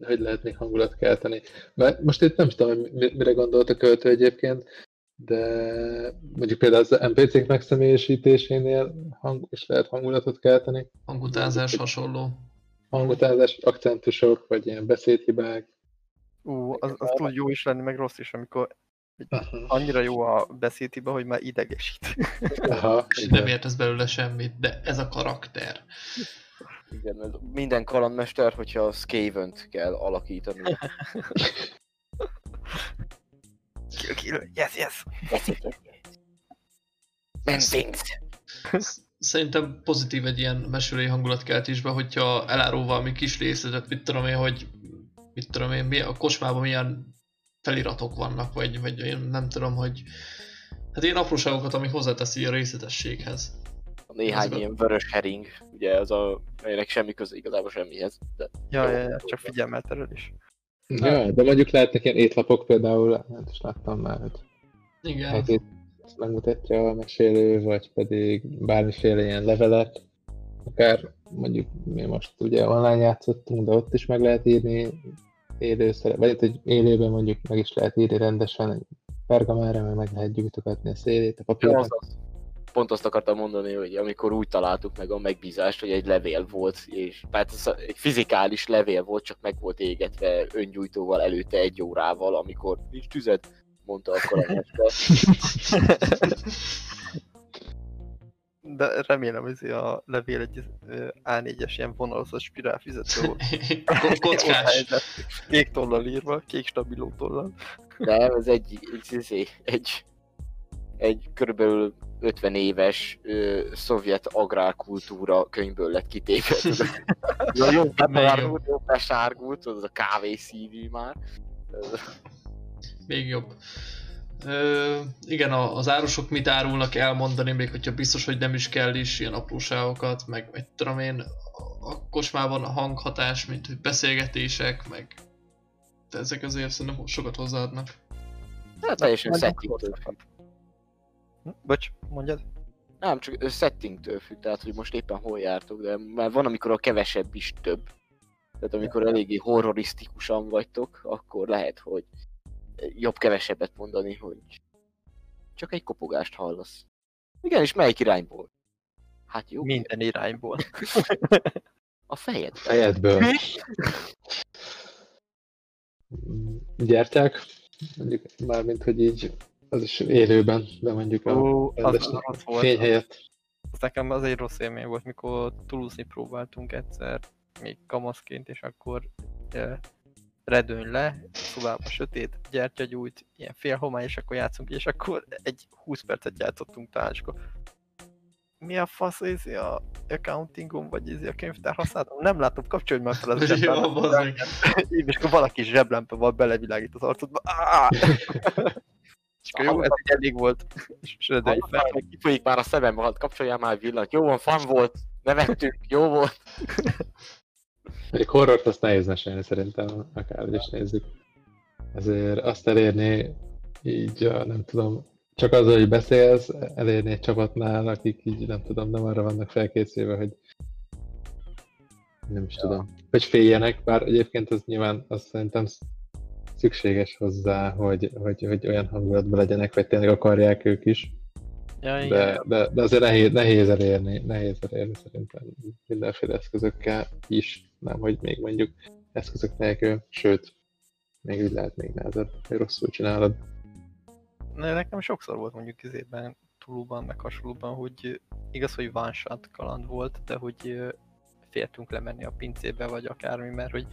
Hogy lehet még hangulat kelteni? Mert most itt nem tudom, mire gondolt a költő egyébként, de mondjuk például az NPC-k megszemélyesítésénél hang, is lehet hangulatot kelteni. Hangutázás hasonló. Hangutázás, akcentusok, vagy ilyen beszédhibák. Ú, az, az tud jó is lenni, meg rossz is, amikor Aha. annyira jó a beszédhiba, hogy már idegesít. Aha, És nem értesz belőle semmit, de ez a karakter. Igen, ez minden kalandmester, hogyha a Skaven-t kell alakítani. Kill, kill, yes, yes! Mentings! Sz- Szerintem pozitív egy ilyen mesélői hangulatkeltésben, hogyha elárul valami kis részletet, mit tudom én, hogy mit tudom én, mi, a kocsmában milyen feliratok vannak, vagy, vagy én nem tudom, hogy hát ilyen apróságokat, ami hozzáteszi a részletességhez. Néhány ilyen vörös hering, ugye az a, melynek semmi köze igazából semmihez. De Ja, Jó. ja, ja, csak figyelmelterelés. Ja, de mondjuk lehetnek ilyen étlapok például, hát is láttam már, hogy Igen. hát itt megmutatja a mesélő, vagy pedig bármiféle ilyen levelet, akár mondjuk mi most ugye online játszottunk, de ott is meg lehet írni élő szere, vagy hogy élőben mondjuk meg is lehet írni rendesen pergamára, meg meg lehet gyújtogatni a szélét, a Ja, papírnak. az, az. Pont azt akartam mondani, hogy amikor úgy találtuk meg a megbízást, hogy egy levél volt, és hát ez egy fizikális levél volt, csak meg volt égetve öngyújtóval előtte egy órával, amikor nincs tüzed, mondta akkor a mester. De remélem, hogy a levél egy ö, A4-es ilyen vonalazott spirál fizető volt. Ko- Kockás. Kék tollal írva, kék stabiló tollal. Nem, ez egy, egy, egy, egy, egy körülbelül 50 éves ö, szovjet agrárkultúra könyvből lett kitépve. tudod. Na, jó bepárult, jó besárgult, az a kávé szívű már. Még jobb. Ö, igen, a, az árusok mit árulnak elmondani, még hogyha biztos, hogy nem is kell is ilyen apróságokat, meg egy tudom én, a kocsmában a hanghatás, mint hogy beszélgetések, meg de ezek azért szerintem sokat hozzáadnak. Hát teljesen függ. Hm? Bocs, mondjad? Nem, csak ö, settingtől függ, tehát hogy most éppen hol jártok, de már van, amikor a kevesebb is több. Tehát amikor eléggé horrorisztikusan vagytok, akkor lehet, hogy jobb kevesebbet mondani, hogy csak egy kopogást hallasz. Igen, és melyik irányból? Hát jó, Minden irányból. a fejed. Fejedből. Gyertyák, mondjuk mármint, hogy így az is élőben, de mondjuk a Ó, az, az rossz volt. fény helyett. Az nekem az egy rossz élmény volt, mikor túlúzni próbáltunk egyszer, még kamaszként, és akkor e, redőny le, szobában sötét, gyertyagyújt, ilyen félhomály, és akkor játszunk, és akkor egy 20 percet játszottunk talán, és akkor mi a fasz ez a accountingom, vagy ez a könyvtár használatom? Nem látom, kapcsolj már fel az Jó, zseblámpát. és akkor valaki zseblámpa van belevilágít az arcodba. És akkor jó, ez így elég volt. És. Fel, kifolyik már a szemem, hát kapcsoljál már villant. Jó van, fan volt, nevettünk, jó volt. Egy horrort azt nehéz mesélni szerintem, akárhogy is nézzük. Ezért azt elérni, így nem tudom, csak azzal, hogy beszélsz, elérni egy csapatnál, akik így nem tudom, nem arra vannak felkészülve, hogy nem is ja. tudom, hogy féljenek, bár egyébként ez nyilván azt szerintem sz- szükséges hozzá, hogy, hogy, hogy olyan hangulatban legyenek, vagy tényleg akarják ők is, Ja, igen. de, de, de azért nehéz, nehéz elérni, nehéz elérni szerintem mindenféle eszközökkel is, nem hogy még mondjuk eszközök nélkül, sőt, még úgy lehet még nehezebb, hogy rosszul csinálod. Ne, nekem sokszor volt mondjuk izében, Tuluban, meg hasonlóban, hogy igaz, hogy one shot kaland volt, de hogy féltünk lemenni a pincébe, vagy akármi, mert hogy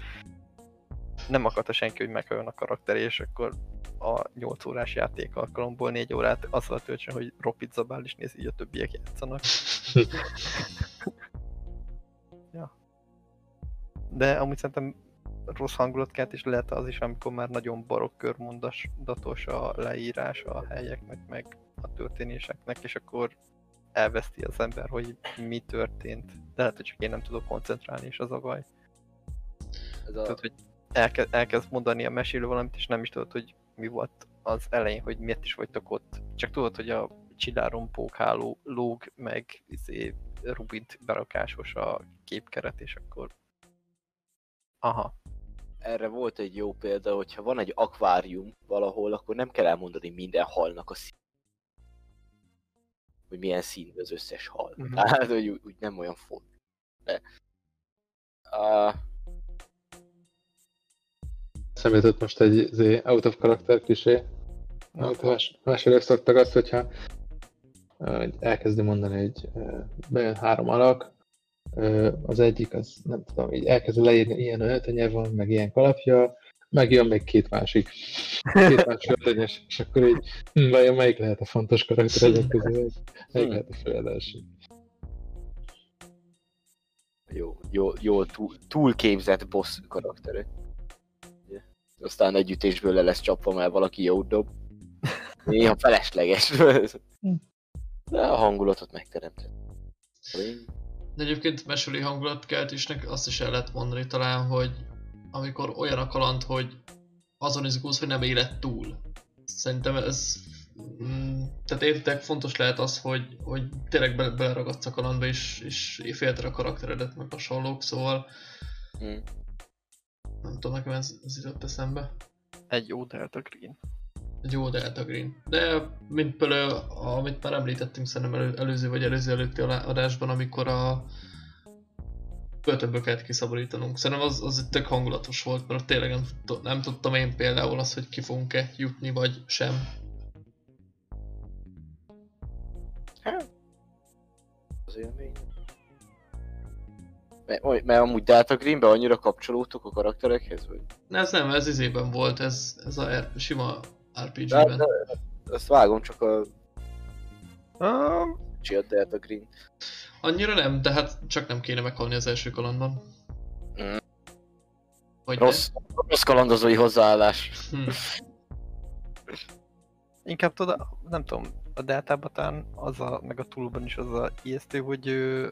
nem akarta senki, hogy meghalljon a karakter, és akkor a 8 órás játék alkalomból 4 órát azzal töltsön, hogy ropit zabál, és nézi, hogy a többiek játszanak. ja. De amúgy szerintem rossz hangulat kelt, és lehet az is, amikor már nagyon barokk körmondatos a leírás a helyeknek, meg a történéseknek, és akkor elveszti az ember, hogy mi történt. De lehet, hogy csak én nem tudok koncentrálni, és az a baj. Ez a, Tehát, hogy elke, elkezd mondani a mesélő valamit, és nem is tudod, hogy mi volt az elején, hogy miért is vagytok ott. Csak tudod, hogy a csilláron pókháló lóg, meg izé, Rubint berakásos a képkeret, és akkor... Aha. erre volt egy jó példa, hogyha van egy akvárium valahol, akkor nem kell elmondani minden halnak a szín. Hogy milyen színű az összes hal. Mhm. Tehát, hogy úgy, úgy nem olyan font. De... Uh, Eszembe jutott most egy izé, out of character klisé, mesélők szoktak azt, hogyha hogy elkezdi mondani, hogy bejön három alak, az egyik az nem tudom, így elkezdi leírni, ilyen öltönye van, meg ilyen kalapja, meg jön még két másik, két másik öltönyes, és akkor így, hm, vajon melyik lehet a fontos karakter ezek közül, melyik lehet a főadás? jó, jó, jó túl, túlképzett boss karakterek. Aztán együttésből le lesz csapva, mert valaki jót dob. Néha felesleges. De a hangulatot megteremtett. De egyébként meseli hangulatkeltésnek azt is el lehet mondani talán, hogy amikor olyan a kaland, hogy azon izgulsz, hogy nem élet túl. Szerintem ez mm, tehát értek fontos lehet az, hogy, hogy tényleg be, beleragadsz a kalandba, és, és félted a karakteredet, meg hasonlók, szóval Mm. Nem tudom, nekem ez, ez jutott eszembe. Egy jó Delta Green. Egy jó Delta Green. De, mint például, amit már említettünk szerintem elő, előző vagy előző előtti adásban, amikor a börtönből kellett kiszabadítanunk. Szerintem az, az tök hangulatos volt, mert tényleg nem, nem tudtam én például azt, hogy ki fogunk-e jutni, vagy sem. Az élmény. Mert, mert amúgy Delta Greenbe annyira kapcsolódtok a karakterekhez, vagy? Ne, ez nem, ez izében volt, ez, ez a R- sima De, RPG-ben. de, ezt vágom, csak a Csi a Delta Green. Annyira nem, de hát csak nem kéne meghalni az első kalandban. Mm. Vagy Rossz, rossz kalandozói hozzáállás. Ne? Hm. inkább tudod, nem tudom, a Deltában talán az a, meg a túlban is az a ijesztő, hogy ö,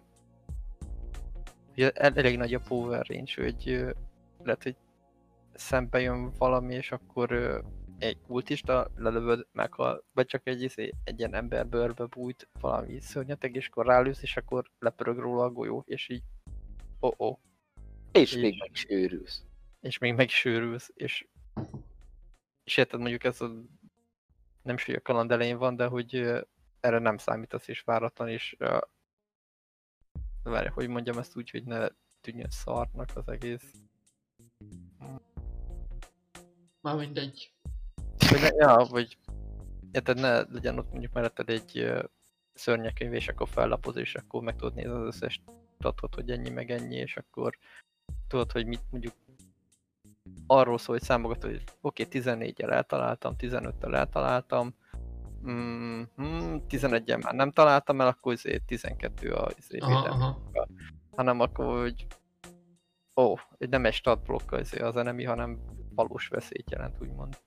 ugye el- elég nagy a power range, hogy lehet, hogy szembe jön valami, és akkor egy kultista lelövöd, meghal, vagy csak egy, izé, egy ilyen ember bőrbe bújt valami szörnyeteg, és akkor rálősz, és akkor lepörög róla a golyó, és így oh oh És Így. még meg is őrülsz. és még meg is őrülsz, és és érted mondjuk ez a nem is, hogy a kaland elején van, de hogy erre nem számítasz és váratlan, és várj, hogy mondjam ezt úgy, hogy ne tűnjön szarnak az egész. Már mindegy. Vagy ne, ja, vagy érted, ne legyen ott mondjuk melletted egy uh, szörnyekönyv, és akkor fellapoz, és akkor meg tudod nézni az összes statot, hogy ennyi meg ennyi, és akkor tudod, hogy mit mondjuk arról szól, hogy számogatod, hogy oké, okay, 14-jel eltaláltam, 15-tel eltaláltam, mm, mm, 11-en már nem találtam el, akkor azért 12 a izé, Aha, aha. hanem akkor, hogy ó, egy nem egy stat blokk az, az enemi, hanem valós veszélyt jelent, úgymond.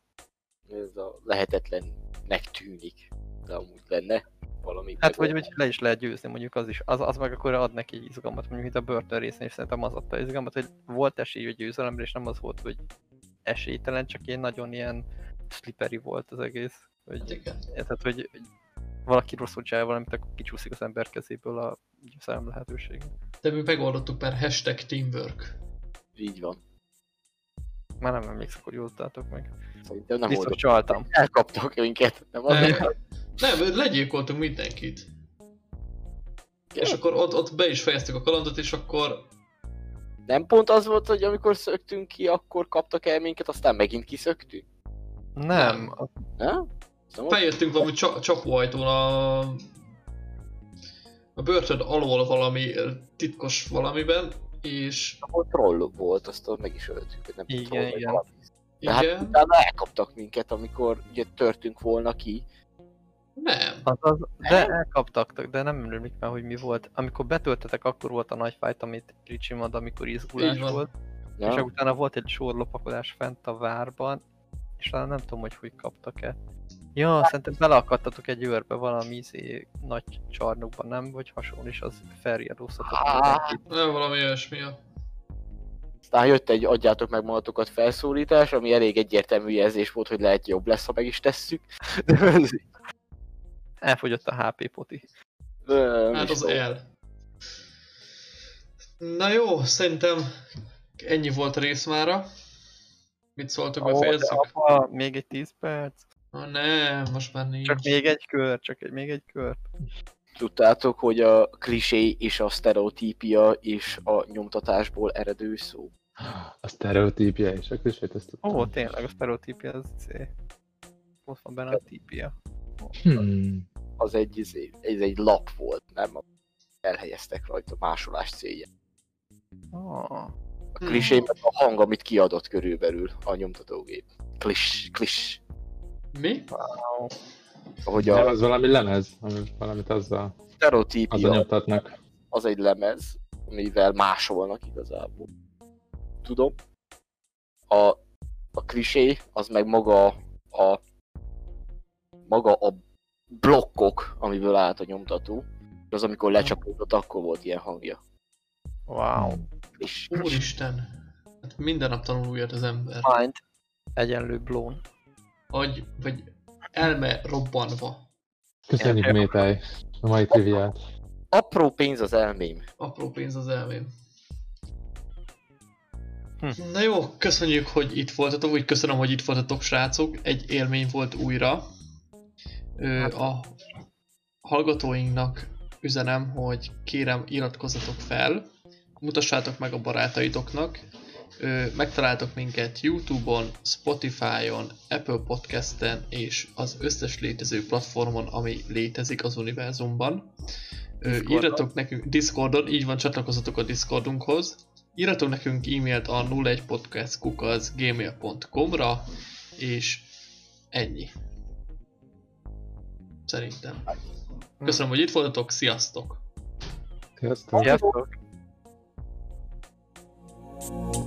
Ez a lehetetlennek tűnik. De amúgy lenne valami. Hát vagy, hogy le is lehet győzni, mondjuk az is, az, az meg akkor ad neki egy izgalmat, mondjuk mint a börtön részén, és szerintem az adta izgalmat, hogy volt esély a győzelemre, és nem az volt, hogy esélytelen, csak ilyen nagyon ilyen slippery volt az egész. Hát Hogy, igen. érted, hogy, valaki rosszul csinálja valamit, akkor kicsúszik az ember kezéből a győzelem lehetőség. De mi megoldottuk per hashtag teamwork. Így van. Már nem emlékszek, hogy jól tudtátok meg. Szerintem nem Biztos csaltam. Elkaptak minket. Nem. Nem, nem, legyilkoltunk mindenkit. És akkor ott, ott be is fejeztük a kalandot, és akkor Nem pont az volt, hogy amikor szöktünk ki, akkor kaptak el minket, aztán megint kiszöktünk? Nem, Nem? Szóval feljöttünk valami csa- csapóajtón a... a börtön alól valami titkos valamiben, és ahol trollok volt, azt meg is öltük, hogy nem Igen, troll, igen. valami. De hát igen, utána elkaptak minket, amikor ugye törtünk volna ki. nem. Az, az, de elkaptak, de nem emlékszik már, hogy mi volt. Amikor betöltetek, akkor volt a nagy fight, amit Ricsi mond, amikor izgulás volt. Ja? És utána volt egy sor lopakodás fent a várban, és talán nem tudom, hogy hogy kaptak-e. Ja, szerintem beleakadtatok egy őrbe valami izé, nagy csarnokban, nem? Vagy hasonló, és az felriadóztatott Á. mindenkit. Nem valami olyasmi. Aztán jött egy adjátok meg magatokat felszólítás, ami elég egyértelmű jelzés volt, hogy lehet jobb lesz, ha meg is tesszük. Elfogyott a HP poti. de, Hát az el. Na jó, szerintem ennyi volt a rész mára. Mit szóltok, befejezzük? apa, még egy 10 perc. Ah, nem, most már nincs. Csak még egy kör, csak egy, még egy kör. Tudtátok, hogy a klisé és a sztereotípia és a nyomtatásból eredő szó. A sztereotípia és a klisét, ezt tudtam. Ó, tényleg, a sztereotípia az izé. Ott van benne a típia. Hmm. Az egy, izé- ez egy lap volt, nem? Elhelyeztek rajta másolás célja. Ah. A klisé meg a hang, amit kiadott körülbelül a nyomtatógép. Klis, klis. Mi? Wow. Ahogy Nem, a az valami lemez, amit valamit azzal, azzal sztereotípia nyomtatnak. az egy lemez, amivel másolnak igazából. Tudom. A, a klisé, az meg maga a maga a blokkok, amiből állt a nyomtató. Az amikor lecsapódott, akkor volt ilyen hangja. Wow. És Úristen. Hát minden nap tanul újat az ember. Mind egyenlő blown. Agy, vagy elme robbanva. Köszönjük Métáj a mai triviát. Apró pénz az elmém. Apró pénz az elmém. Hm. Na jó, köszönjük, hogy itt voltatok, vagy köszönöm, hogy itt voltatok, srácok. Egy élmény volt újra. Ö, a hallgatóinknak üzenem, hogy kérem iratkozzatok fel, mutassátok meg a barátaitoknak. Megtaláltok minket Youtube-on, Spotify-on, Apple Podcast-en és az összes létező platformon, ami létezik az univerzumban. Discordon. írjatok nekünk Discordon, így van, csatlakozzatok a Discordunkhoz. Írjatok nekünk e-mailt a 01podcastkukaszgmail.com-ra, és ennyi. Szerintem. Köszönöm, hogy itt voltatok, sziasztok! Sziasztok! Sziasztok!